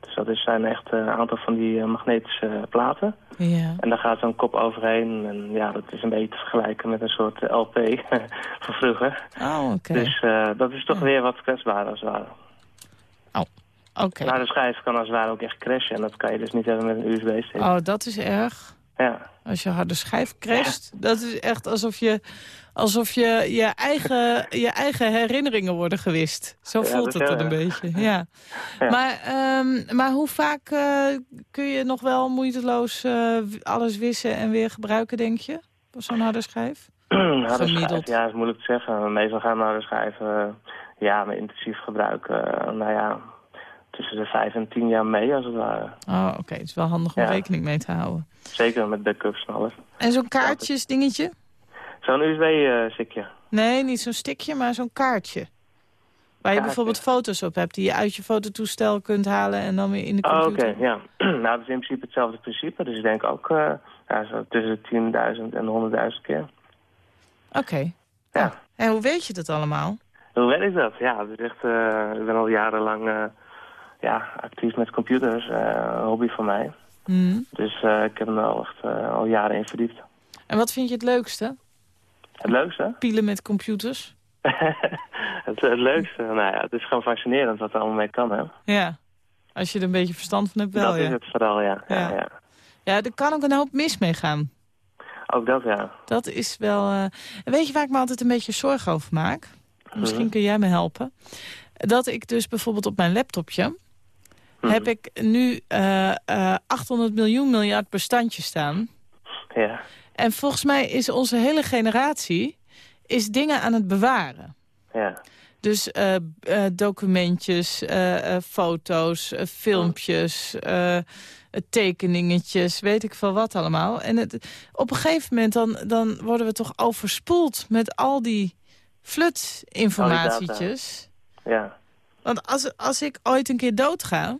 Dus dat is, zijn echt eh, een aantal van die eh, magnetische eh, platen. Ja. En daar gaat zo'n kop overheen. En ja, dat is een beetje te vergelijken met een soort eh, LP *laughs* van vroeger. Oh. Dus eh, dat is toch weer wat kwetsbaarder als het ware. Oké. Een harde schijf kan als het ware ook echt crashen. En dat kan je dus niet hebben met een USB-stick. Oh, dat is erg. Ja. Als je harde schijf crasht, dat is echt alsof je, alsof je je eigen, je eigen herinneringen worden gewist. Zo voelt het wel, dan een beetje, *laughs* ja. Maar, ehm, maar hoe vaak eh, kun je nog wel moeiteloos eh, alles wissen en weer gebruiken, denk je? Zo'n harde schijf? *clears throat* harde schijf, ja, dat is moeilijk te zeggen. Meestal gaan we harde schijven, eh, ja, met intensief gebruik, eh, nou ja, tussen de vijf en tien jaar mee als het ware. Oh, oké. Het is wel handig om Ja. rekening mee te houden. Zeker met backups en alles. En zo'n kaartjesdingetje? Zo'n USB-stickje. Nee, niet zo'n stickje, maar zo'n kaartje. Waar je bijvoorbeeld foto's op hebt die je uit je fototoestel kunt halen en dan weer in de Oh, computer. oké, ja. *clears throat* nou, dat is in principe hetzelfde principe. Dus ik denk ook eh, ja, zo tussen de 10.000 en 100.000 keer. Oké. Ja. En hoe weet je dat allemaal? Hoe weet ik dat? Ja, is echt, eh, ik ben al jarenlang eh, ja, actief met computers. een hobby van mij. Hmm. Dus eh, ik heb me al echt eh, al jaren in verdiept. En wat vind je het leukste? Het leukste? Pielen met computers? *laughs* het, het leukste? Nou ja, het is gewoon fascinerend wat er allemaal mee kan, hè? Ja. Als je er een beetje verstand van hebt wel, dat ja. is het vooral, ja. ja. Ja. ja. Ja, er kan ook een hoop mis mee gaan. Ook dat, ja. Dat is wel... weet je waar ik me altijd een beetje zorgen over maak? Misschien Mhm. kun jij me helpen. Dat ik dus bijvoorbeeld op mijn laptopje... Mhm. heb ik nu eh, eh, 800 miljoen miljard bestandjes staan. Ja, En volgens mij is onze hele generatie is dingen aan het bewaren. ja. Dus eh, eh, documentjes, eh, eh, foto's, eh, filmpjes, eh, eh, tekeningetjes, weet ik veel wat allemaal. En het, op een gegeven moment dan, dan worden we toch overspoeld met al die flutinformatietjes. Ja, Want als, als ik ooit een keer doodga,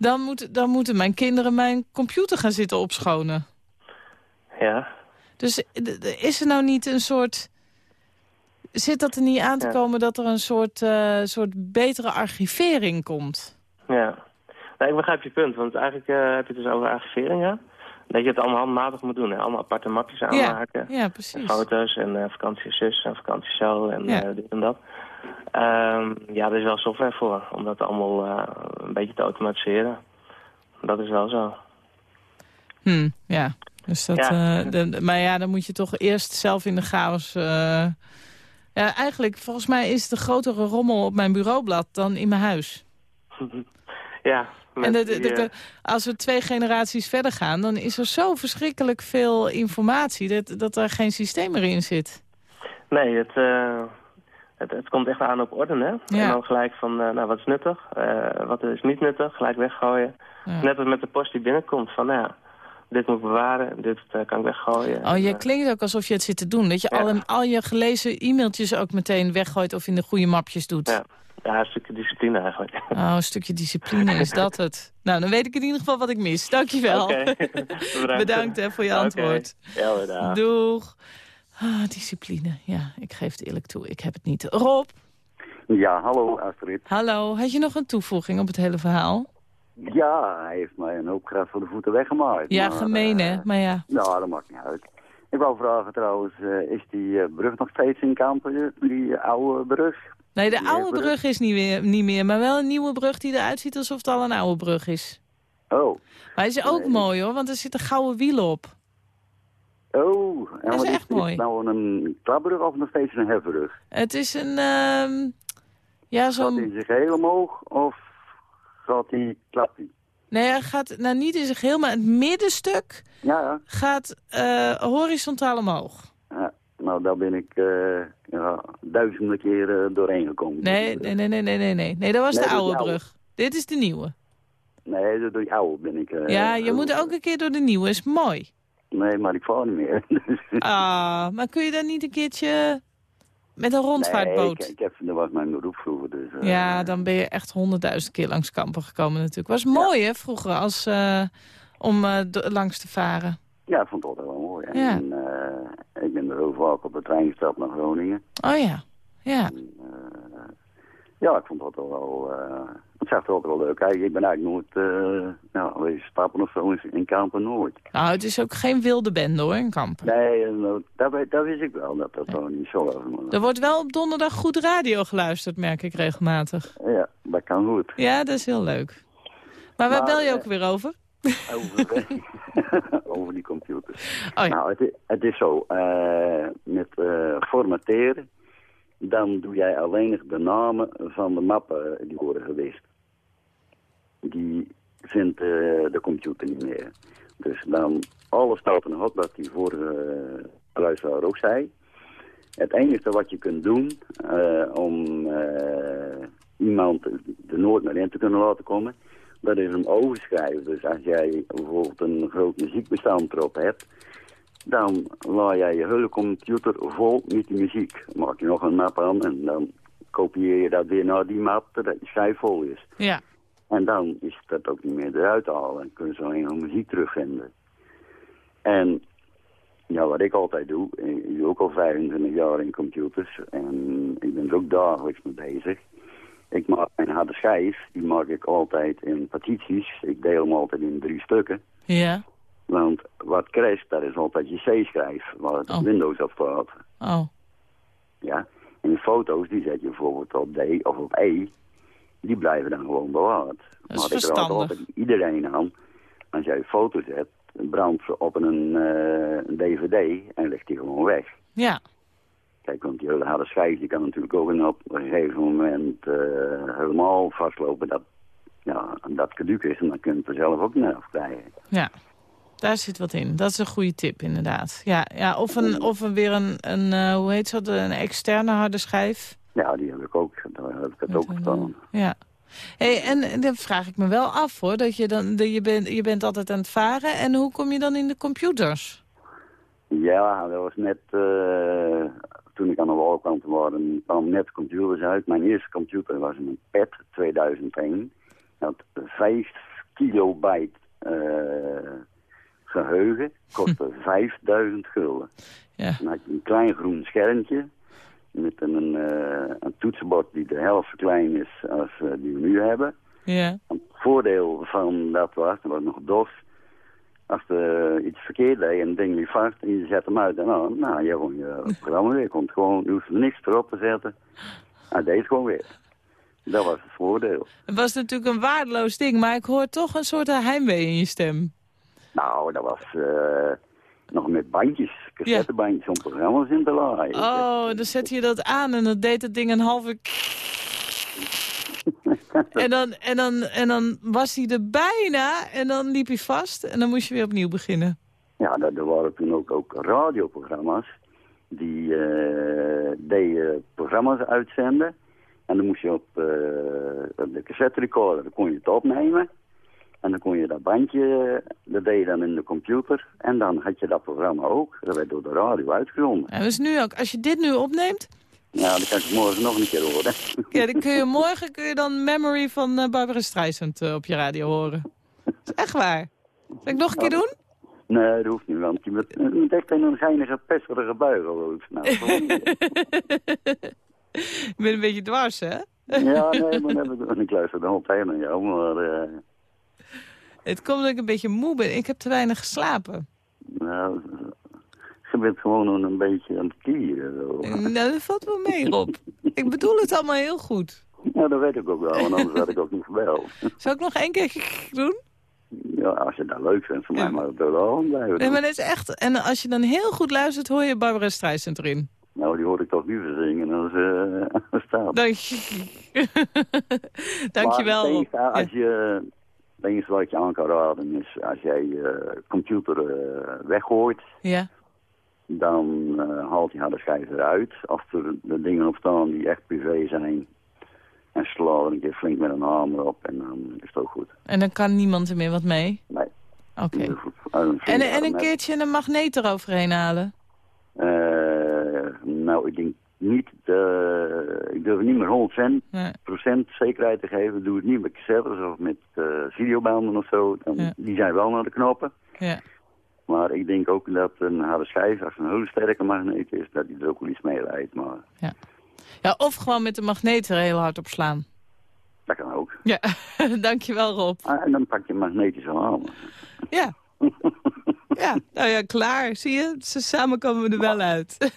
dan, moet, dan moeten mijn kinderen mijn computer gaan zitten opschonen. ja. Dus is er nou niet een soort... Zit dat er niet aan te Ja. komen dat er een soort, eh, soort betere archivering komt? Ja. Nou, ik begrijp je punt, want eigenlijk eh, heb je het dus over archivering, ja? Dat je het allemaal handmatig moet doen, hè? Allemaal aparte mapjes aanmaken. Ja, precies. Foto's en eh vakantie zus en vakantie zo en Ja. eh, dit en dat. Ehm, ja, er is wel software voor om dat allemaal eh, een beetje te automatiseren. Dat is wel zo. Hm, ja. Dus dat, Ja. eh, de- maar ja, dan moet je toch eerst zelf in de chaos... eh, ja, eigenlijk, volgens mij is een grotere rommel op mijn bureaublad dan in mijn huis. *laughs* ja. en de, de- de- als we twee generaties verder gaan, dan is er zo verschrikkelijk veel informatie... dat, dat er geen systeem meer in zit. Nee, het, het, het komt echt aan op orde, hè? Ja. En dan gelijk van, eh, nou, wat is nuttig? eh, wat is niet nuttig? Gelijk weggooien. Ja. Net als met de post die binnenkomt. Van, nou ja, dit moet ik bewaren, dit eh, kan ik weggooien. Oh, je klinkt ook alsof je het zit te doen. Dat je Ja. al, al je gelezen e-mailtjes ook meteen weggooit of in de goede mapjes doet. Ja. ja, een stukje discipline eigenlijk. *laughs* Oh, een stukje discipline is dat het. Nou, dan weet ik in ieder geval wat ik mis. Dankjewel. Oké, *laughs* bedankt. Bedankt hè, voor je antwoord. Ja. Doeg. Ah, discipline. Ja, ik geef het eerlijk toe. Ik heb het niet. Rob, Ja, hallo Astrid. hallo. Had je nog een toevoeging op het hele verhaal? Ja, hij heeft mij een hoop gras voor de voeten weggemaaid. Ja, maar, gemeen eh, hè? Maar ja. Nou, dat maakt niet uit. Ik wou vragen trouwens, eh, is die eh, brug nog steeds in Kampen, die oude brug? Nee, de Die oude brug? brug is niet meer, niet meer. Maar wel een nieuwe brug die eruit ziet alsof het al een oude brug is. Oh, Maar het is ook Nee. mooi hoor, want er zitten gouden wielen op. oh. En is wat echt mooi. Is het nou een klapbrug of nog steeds een hefbrug? Het is een... ehm, ja, Gaat zo'n... hij zich heel omhoog of gaat hij, klapt hij? Nee, hij gaat nou niet in zijn geheel, maar het middenstuk Ja, gaat eh, horizontaal omhoog. ja. Nou, daar ben ik eh, ja, duizenden keren doorheen gekomen. Nee, nee, nee, nee, nee, nee. Nee, nee dat was Nee, de oude de oude. brug. Dit is de nieuwe. Nee, door die oude ben ik... eh, ja, je moet ook een keer door de nieuwe. Is mooi. Nee, maar ik vaar niet meer. *laughs* Ah, maar kun je dan niet een keertje met een rondvaartboot? Nee, ik, ik heb, dat was mijn beroep vroeger, dus... eh, Ja, dan ben je echt honderdduizend keer langs kampen gekomen natuurlijk. Was mooi hè, vroeger, als, eh, om eh, langs te varen. Ja, ik vond het altijd wel mooi. En, Ja. ik ben er vaak op de trein gestapt naar Groningen. Oh ja, ja. Ja, ik vond het altijd wel... eh, het zag er altijd wel leuk uit. Ik ben eigenlijk nooit uh, nou, stappen of zo in, in Kampen nooit. Nou, het is ook geen wilde bende hoor, in kampen. Nee, en, uh, dat, dat wist ik wel, dat dat niet zo was. Er wordt wel op donderdag goed radio geluisterd, merk ik regelmatig. ja, dat kan goed. Ja, dat is heel leuk. Maar waar Maar, bel je eh, ook weer over? *laughs* Over, *laughs* *laughs* over die computers. Oh ja. Nou, het, het is zo, eh, met eh, formateren, dan doe jij alleen nog de namen van de mappen die worden gewist. Die vindt eh, de computer niet meer. Dus dan, alles staat nog op, wat die vorige uh, luisteraar ook zei. Het enige wat je kunt doen eh, om eh, iemand er nooit meer in te kunnen laten komen, dat is hem overschrijven. Dus als jij bijvoorbeeld een groot muziekbestand erop hebt, dan laat jij je hele computer vol met die muziek. Maak je nog een map aan en dan kopieer je dat weer naar die map, dat je schijf vol is. Ja. En dan is dat ook niet meer eruit te halen. Dan kunnen ze alleen nog muziek terugvinden. En ja, wat ik altijd doe, ik doe ook al 25 jaar in computers en ik ben er ook dagelijks mee bezig. Ik maak mijn harde schijf, die maak ik altijd in partities. Ik deel hem altijd in drie stukken. Ja. Want wat crasht, dat is altijd je C-schijf, waar het Oh. Windows op staat. Oh. Ja. En foto's, die zet je bijvoorbeeld op D of op E. Die blijven dan gewoon bewaard. Dat is maar ik raad altijd iedereen aan. Als jij een foto zet, brandt ze op een, eh, een dvd en legt die gewoon weg. Ja. Kijk, want die hele harde schijf, die kan natuurlijk ook in op een gegeven moment eh, helemaal vastlopen dat, ja, dat caduc is. En dan kun je het er zelf ook naar krijgen. Ja. Daar zit wat in. Dat is een goede tip, inderdaad. Ja, ja of, een, of een, weer een, een eh, hoe heet dat, een externe harde schijf. Ja, die heb ik ook. Daar heb ik het ook gedaan. Ja. Hey, en dan vraag ik me wel af hoor, dat je dan, dat je, bent, je bent altijd aan het varen. En hoe kom je dan in de computers? Ja, dat was net eh, toen ik aan de wal kwam te worden, kwam net computers uit. Mijn eerste computer was een PET 2001. Dat 5 kilobyte eh, geheugen kostte *laughs* 5000 gulden. Ja. Dan had je een klein groen schermpje met een, eh, een toetsenbord die de helft zo klein is als eh, die we nu hebben. Ja. Het voordeel van dat was, er was nog DOS. Als er iets verkeerd deed en het ding liep vast en je zet hem uit en dan, nou, je gewoon je *laughs* programma weer. Je komt gewoon, je hoeft er niks erop te zetten. Hij deed het gewoon weer. Dat was het voordeel. Het was natuurlijk een waardeloos ding, maar ik hoor toch een soort heimwee in je stem. Nou, dat was eh, nog met bandjes, cassettebandjes om programma's in te laaien. Oh, dan zette je dat aan en dan deed het ding een halve... *laughs* En dan, en, dan, en dan was hij er bijna en dan liep hij vast en dan moest je weer opnieuw beginnen. Ja, er, waren toen ook, ook radioprogramma's die eh, deden programma's uitzenden. En dan moest je op eh, de cassette recorder, dan kon je het opnemen. En dan kon je dat bandje, dat deed je dan in de computer. En dan had je dat programma ook. Dat werd door de radio uitgezonden. En dus nu ook, als je dit nu opneemt, Ja, dan kan ik morgen nog een keer horen. ja, dan kun je morgen kun je dan Memory van eh, Barbara Streisand eh, op je radio horen. Dat is echt waar. Zal ik nog een keer doen? Nee, dat hoeft niet, want je je moet echt een geinige, pestige bui geloof ik. Nou, niet. *laughs* Ik ben een beetje dwars, hè? ja, nee, maar ik, luister de hele tijd naar jou, maar... eh, Het komt dat ik een beetje moe ben. Ik heb te weinig geslapen. Nou, je bent gewoon een beetje aan het kieren. Zo. Nou, dat valt wel mee, Rob. Ik bedoel het allemaal heel goed. Ja, dat weet ik ook wel, want anders had ik ook niet gebeld. *laughs* Zal ik nog één keer *laughs* doen? Ja, als je dat leuk vindt, voor mij maar het wel blijven. Nee, maar dat is echt... En als je dan heel goed luistert, hoor je Barbara Streisand erin. Nou, die hoor ik toch liever zingen *laughs* als uh, staat. Dank Dankjewel, maar het enige, als je, het enige wat je aan kan raden is, als jij je computer uh, weggooit, ja. dan uh, haalt je harde schijf eruit. Als er de dingen op staan die echt privé zijn, en sla er een keer flink met een hamer op en dan is het ook goed. En dan kan niemand er meer wat mee? Nee. Oké. Okay. En, en een keertje een magneet eroverheen halen? Uh, nou, ik denk niet, uh, ik durf niet meer 100% nee. procent zekerheid te geven. Doe het niet met cassettes of met uh, videobanden of zo. Dan, ja. Die zijn wel naar de knoppen. Ja. Maar ik denk ook dat een harde schijf, als een hele sterke magneet is, dat die er ook wel iets mee leidt. Maar... Ja. ja, of gewoon met de magneet er heel hard op slaan. Dat kan ook. Ja, *laughs* dankjewel Rob. Ah, en dan pak je magnetische hamer. Ja. Ja, nou ja, klaar. Zie je? Samen komen we er wel uit. *laughs*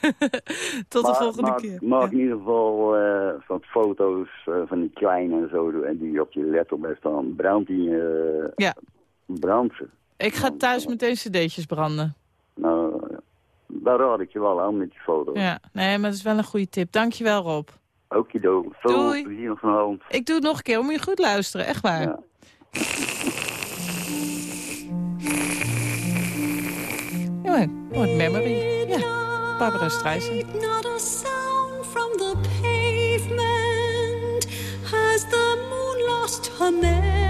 Tot maar, de volgende maar, keer. Maar ja. in ieder geval uh, van foto's uh, van die kleine en zo, en die op je laptop heeft staan, brandt die, uh, ja. brandt ze. Ik ga thuis meteen cd'tjes branden. Nou, daar raad ik je wel aan met die foto. Ja, nee, maar dat is wel een goede tip. Dankjewel, Rob. Okido. Veel Doei. plezier vanavond. Ik doe het nog een keer, moet je goed luisteren. Echt waar. Ja. *laughs* Ja, what memory. Ja, Barbara Streisand. Not a sound from the pavement. Has the moon lost her memory?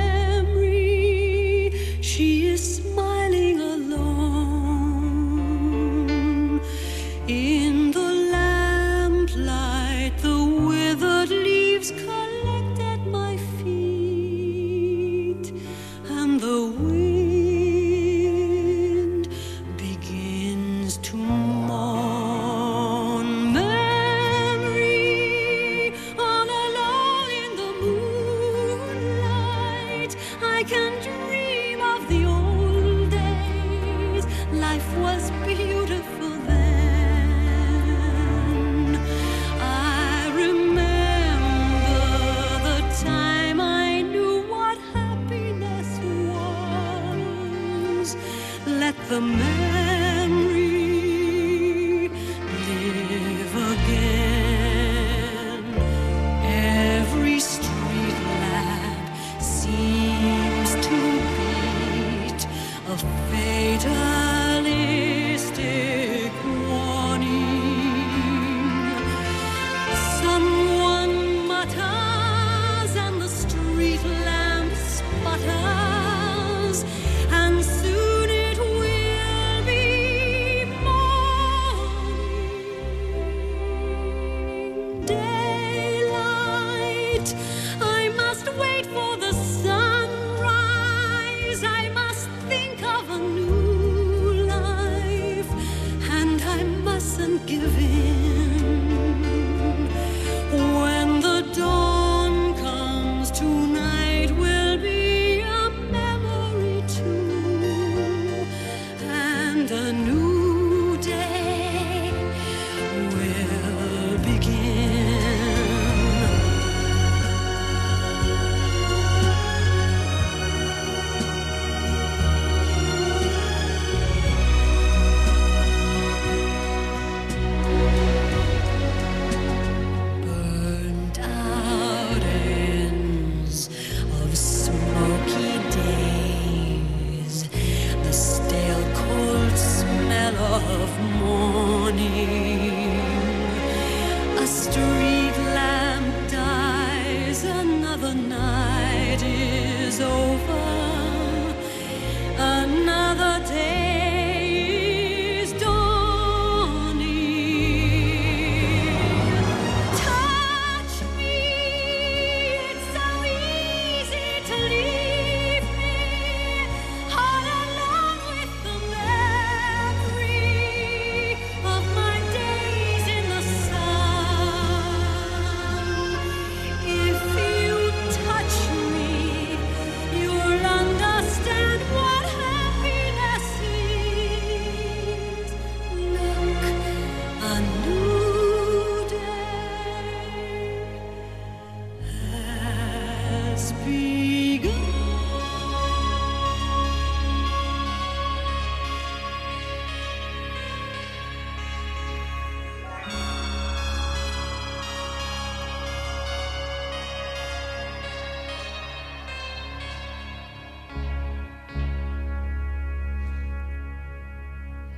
give it.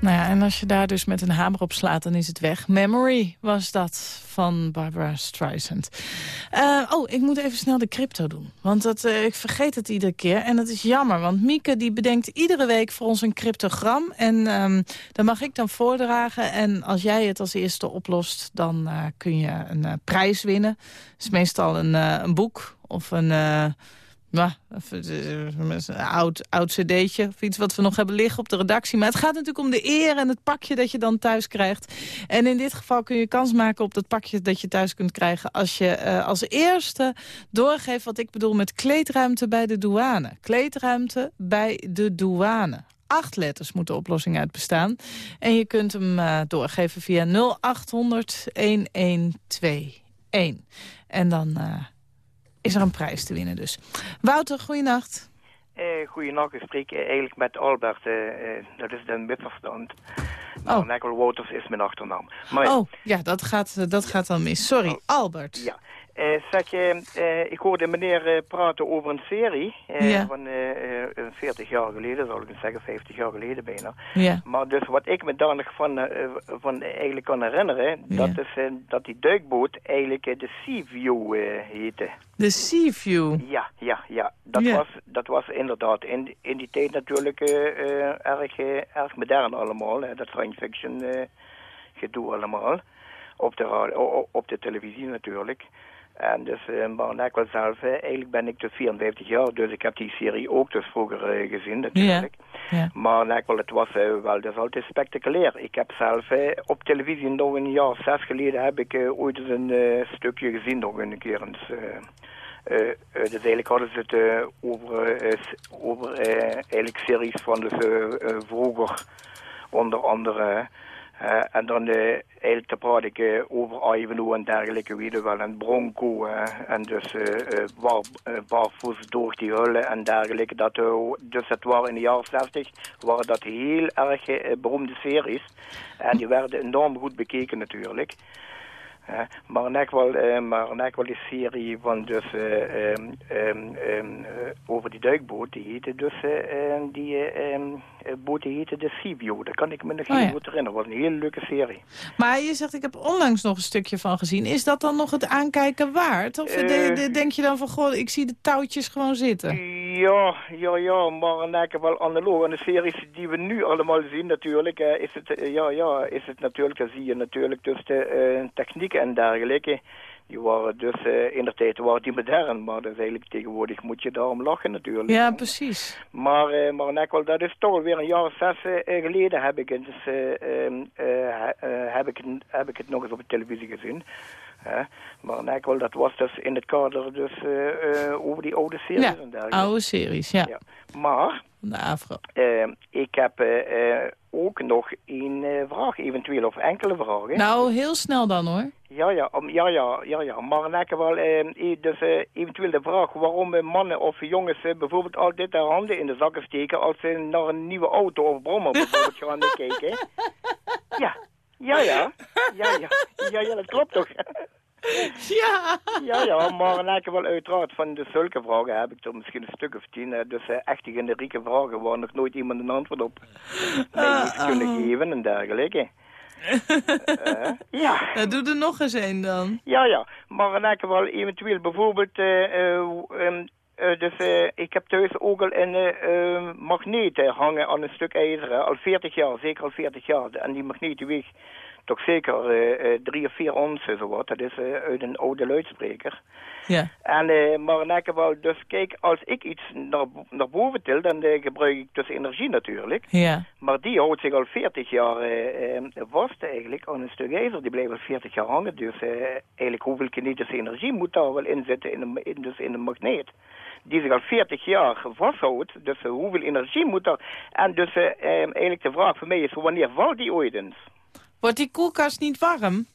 Nou ja, en als je daar dus met een hamer op slaat, dan is het weg. Memory was dat van Barbara Streisand. Eh, oh, ik moet even snel de crypto doen. Want dat, eh, ik vergeet het iedere keer. En dat is jammer, want Mieke die bedenkt iedere week voor ons een cryptogram. En dat mag ik dan voordragen. En als jij het als eerste oplost, dan eh, kun je een prijs winnen. Het is meestal een, een boek of een... even, eh, een oud, oud cd'tje of iets wat we nog hebben liggen op de redactie. Maar het gaat natuurlijk om de eer en het pakje dat je dan thuis krijgt. En in dit geval kun je kans maken op dat pakje dat je thuis kunt krijgen... als je eh, als eerste doorgeeft wat ik bedoel met kleedruimte bij de douane. Kleedruimte bij de douane. Acht letters moet de oplossing uit bestaan. En je kunt hem eh, doorgeven via 0800 1121. En dan... is er een prijs te winnen dus. Wouter, goeienacht. Goedenacht, ik spreek uh, eigenlijk met Albert. Uh, dat is een misverstand. Oh. Michael Waters is mijn achternaam. Maar, oh, ja, dat gaat, dat gaat dan mis. Sorry, oh. Albert. Ja. Uh, zeg je, uh, ik hoorde meneer uh, praten over een serie ja. van 40 jaar geleden, zal ik zeggen, 50 jaar geleden bijna. Ja. Maar dus wat ik me daar nog van, van eigenlijk kan herinneren, ja. dat is dat die duikboot eigenlijk de Seaview heette. De Seaview? Ja, ja, ja. Dat, Was, dat was inderdaad in, in die tijd natuurlijk erg, erg modern allemaal, hè, dat science fiction gedoe allemaal. Op de, op de televisie natuurlijk. En dus, uh, wel zelf, uh, eigenlijk ben ik dus 54 jaar, dus ik heb die serie ook dus vroeger uh, gezien natuurlijk. Ja, ja. Maar wel, het was wel, dat is altijd spectaculair. Ik heb zelf op televisie nog een jaar, zes geleden, heb ik ooit eens een stukje gezien, nog een keer eens. dus eigenlijk hadden ze het over, over eigenlijk series van dus, vroeger, onder andere... Uh, en dan uh, eigenlijk te praten over Ivanhoe en dergelijke, weet je wel, en Bronco. En dus waar, barvoets door die hullen en dergelijke. Dat, dus het waren in de jaren 60 waren dat heel erg beroemde series. En die werden enorm goed bekeken natuurlijk. Maar net wel, maar wel die serie van dus uh, um, um, over die duikboot, die heette dus die boot die heette de Seaview. Daar kan ik me nog oh, heel goed herinneren. Dat was een hele leuke serie. Maar je zegt, ik heb onlangs nog een stukje van gezien. Is dat dan nog het aankijken waard? Of de, de, denk je dan van, goh, ik zie de touwtjes gewoon zitten? Ja, ja, ja, maar net wel analoog. En de series die we nu allemaal zien natuurlijk, is het, ja, ja, is het natuurlijk, dan zie je natuurlijk dus de techniek en dergelijke. Die waren dus uh, in de tijd waren die modern, maar dus eigenlijk tegenwoordig moet je daarom lachen natuurlijk. Ja, precies. Maar, uh, maar dat is toch alweer een jaar of zes uh, geleden heb ik, het, dus, heb, ik, heb ik het nog eens op de televisie gezien. maar net wel, dat was dus in het kader dus over die oude series ja, en dergelijke. oude series, ja. ja. Maar... De Afro. ik heb ook nog een vraag, eventueel, of enkele vragen. Nou, heel snel dan hoor. Ja, ja, om, ja, ja, ja, ja. Maar dan heb wel eh, dus, eh, eventueel de vraag waarom eh, mannen of jongens eh, bijvoorbeeld altijd de handen in de zakken steken als ze naar een nieuwe auto of brommer bijvoorbeeld gaan *laughs* kijken. Ja, ja, ja, ja, ja, ja, ja, dat klopt toch. Ja. Ja, ja, maar dan heb wel uiteraard van de zulke vragen heb ik er misschien een stuk of tien. Dus uh, echte generieke vragen waar nog nooit iemand een antwoord op mij heeft kunnen ah. geven en dergelijke. uh, *laughs* ja. ja. Doe er nog eens een dan. Ja, ja. Maar heb ik wel eventueel bijvoorbeeld... Uh, um, dus ik heb thuis ook al een magneet hangen aan een stuk ijzer. Al 40 jaar, zeker al 40 jaar. En die magneet weegt toch zeker uh, drie of vier ons zo wat. Dat is uh, uit een oude luidspreker. Ja. En, uh, dan wel, dus kijk, als ik iets naar, naar boven til, dan gebruik ik dus energie natuurlijk. Ja. Maar die houdt zich al 40 jaar vast eigenlijk aan een stuk ijzer. Die blijft al 40 jaar hangen. Dus eigenlijk hoeveel kinetische energie moet daar wel in zitten in een, in, dus in een magneet die zich al 40 jaar vasthoudt. Dus hoeveel energie moet er... En dus eigenlijk de vraag voor mij is, wanneer valt die ooit eens? Wordt die koelkast niet warm?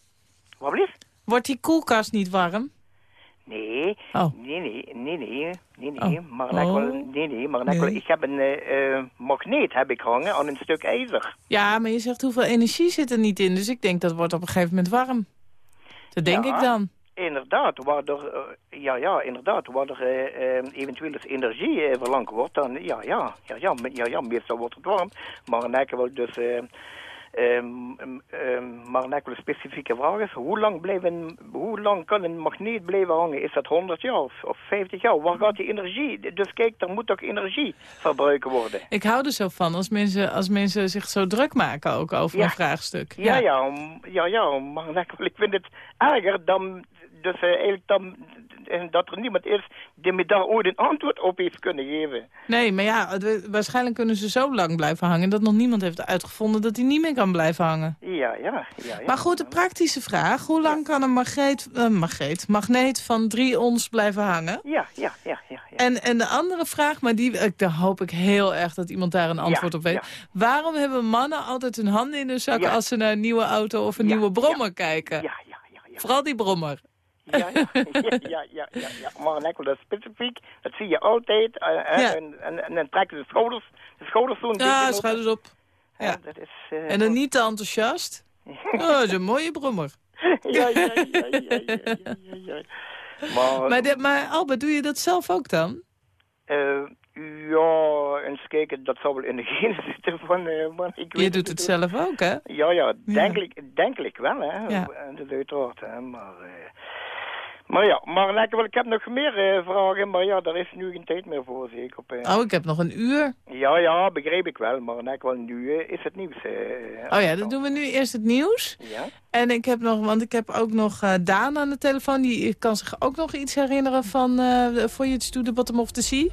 Wat blieft? Wordt die koelkast niet warm? Nee, oh. nee, nee, nee, nee, nee, nee, oh. maar, oh. Wel, nee, nee, maar nee. Wel, ik heb een uh, magneet heb ik hangen aan een stuk ijzer. Ja, maar je zegt hoeveel energie zit er niet in, dus ik denk dat wordt op een gegeven moment warm. Dat denk ja, ik dan. Inderdaad, waar er, uh, ja, ja, inderdaad, waar er uh, eventueel energie verlangd wordt, dan ja, ja, ja, ja, ja, ja, meestal wordt het warm, maar ik wel dus Um, um, maar een specifieke vraag is, hoe lang, blijven, hoe lang kan een magneet blijven hangen? Is dat 100 jaar of, of 50 jaar? Waar gaat die energie? Dus kijk, er moet toch energie verbruiken worden? Ik hou er zo van als mensen, als mensen zich zo druk maken ook over een vraagstuk. Ja, ja, ja, ja, ja maar ik vind het erger dan, dus uh, eigenlijk dan en dat er niemand is die me daar ooit een antwoord op heeft kunnen geven. Nee, maar ja, waarschijnlijk kunnen ze zo lang blijven hangen... dat nog niemand heeft uitgevonden dat hij niet meer kan blijven hangen. Ja, ja. ja, Maar goed, de praktische vraag. Hoe lang kan een magneet, uh, magneet, magneet van 3 ons blijven hangen? Ja, ja, ja. ja, En, en de andere vraag, maar die, daar hoop ik heel erg dat iemand daar een antwoord op weet. Waarom hebben mannen altijd hun handen in hun zakken... als ze naar een nieuwe auto of een nieuwe brommer kijken? Ja, ja, ja, Vooral die brommer. Ja, ja, ja, *laughs* ja, ja, ja, ja. Maar enkel dat specifiek, dat zie je altijd. Ja. en, en, en dan trek je de schouders, de schouders zo'n Ja, beetje schouders op. Ja. dat is... En dan niet te enthousiast. *laughs* Oh, dat is een mooie brommer. *laughs* ja, ja, ja, ja, ja, ja, ja, ja. Maar, Maar, de- maar Albert, doe je dat zelf ook dan? eh, ja, eens kijken, dat zou wel in de genen zitten van... van ik weet Je doet het zelf ook, hè? Ja, ja, denkelijk, denkelijk wel, hè. Ja. Eh, Dat uiteraard, hè. Maar, eh, maar ja, maar lekker wel, ik heb nog meer eh, vragen, maar ja, daar is nu geen tijd meer voor, zeker. Op, eh. Oh, ik heb nog een uur. Ja, ja, begreep ik wel, maar lekker wel nu eh, is het nieuws. Oh ja, dan doen we nu eerst het nieuws. Ja? En ik heb nog, want ik heb ook nog Daan aan de telefoon. Die kan zich ook nog iets herinneren van eh Voyage to the Bottom of the Sea.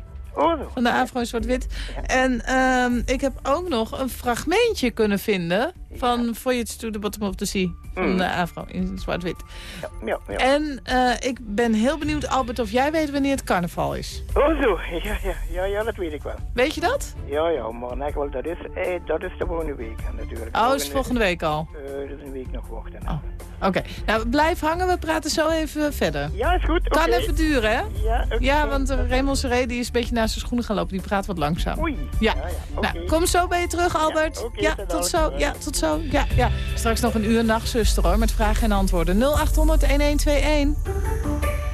Van de Afro in Zwart-Wit. En ehm, ik heb ook nog een fragmentje kunnen vinden van Voyage to the Bottom of the Sea. Van Mm. de Afro in Zwart-Wit. Ja, ja. En eh, ik ben heel benieuwd, Albert, of jij weet wanneer het carnaval is. Oh zo, ja, ja, ja, ja, dat weet ik wel. Weet je dat? Ja, ja, maar wel, dat is, eh, dat is de volgende week natuurlijk. Oh, is het volgende week al? Eh, dat is een week nog wachten. Oh. Oké, nou blijf hangen, we praten zo even verder. Ja, is goed. Kan even duren, hè? Ja, oké. Ja, want uh, Raymond Seré die is een beetje naast zijn schoenen gaan lopen. Die praat wat langzaam. Oei. Ja. Ja, ja, oké. Nou, kom zo bij je terug, Albert. Ja, tot zo. Ja, tot zo. Ja, ja. Straks nog een uur nachtzuster hoor, met vragen en antwoorden. 0800 1121.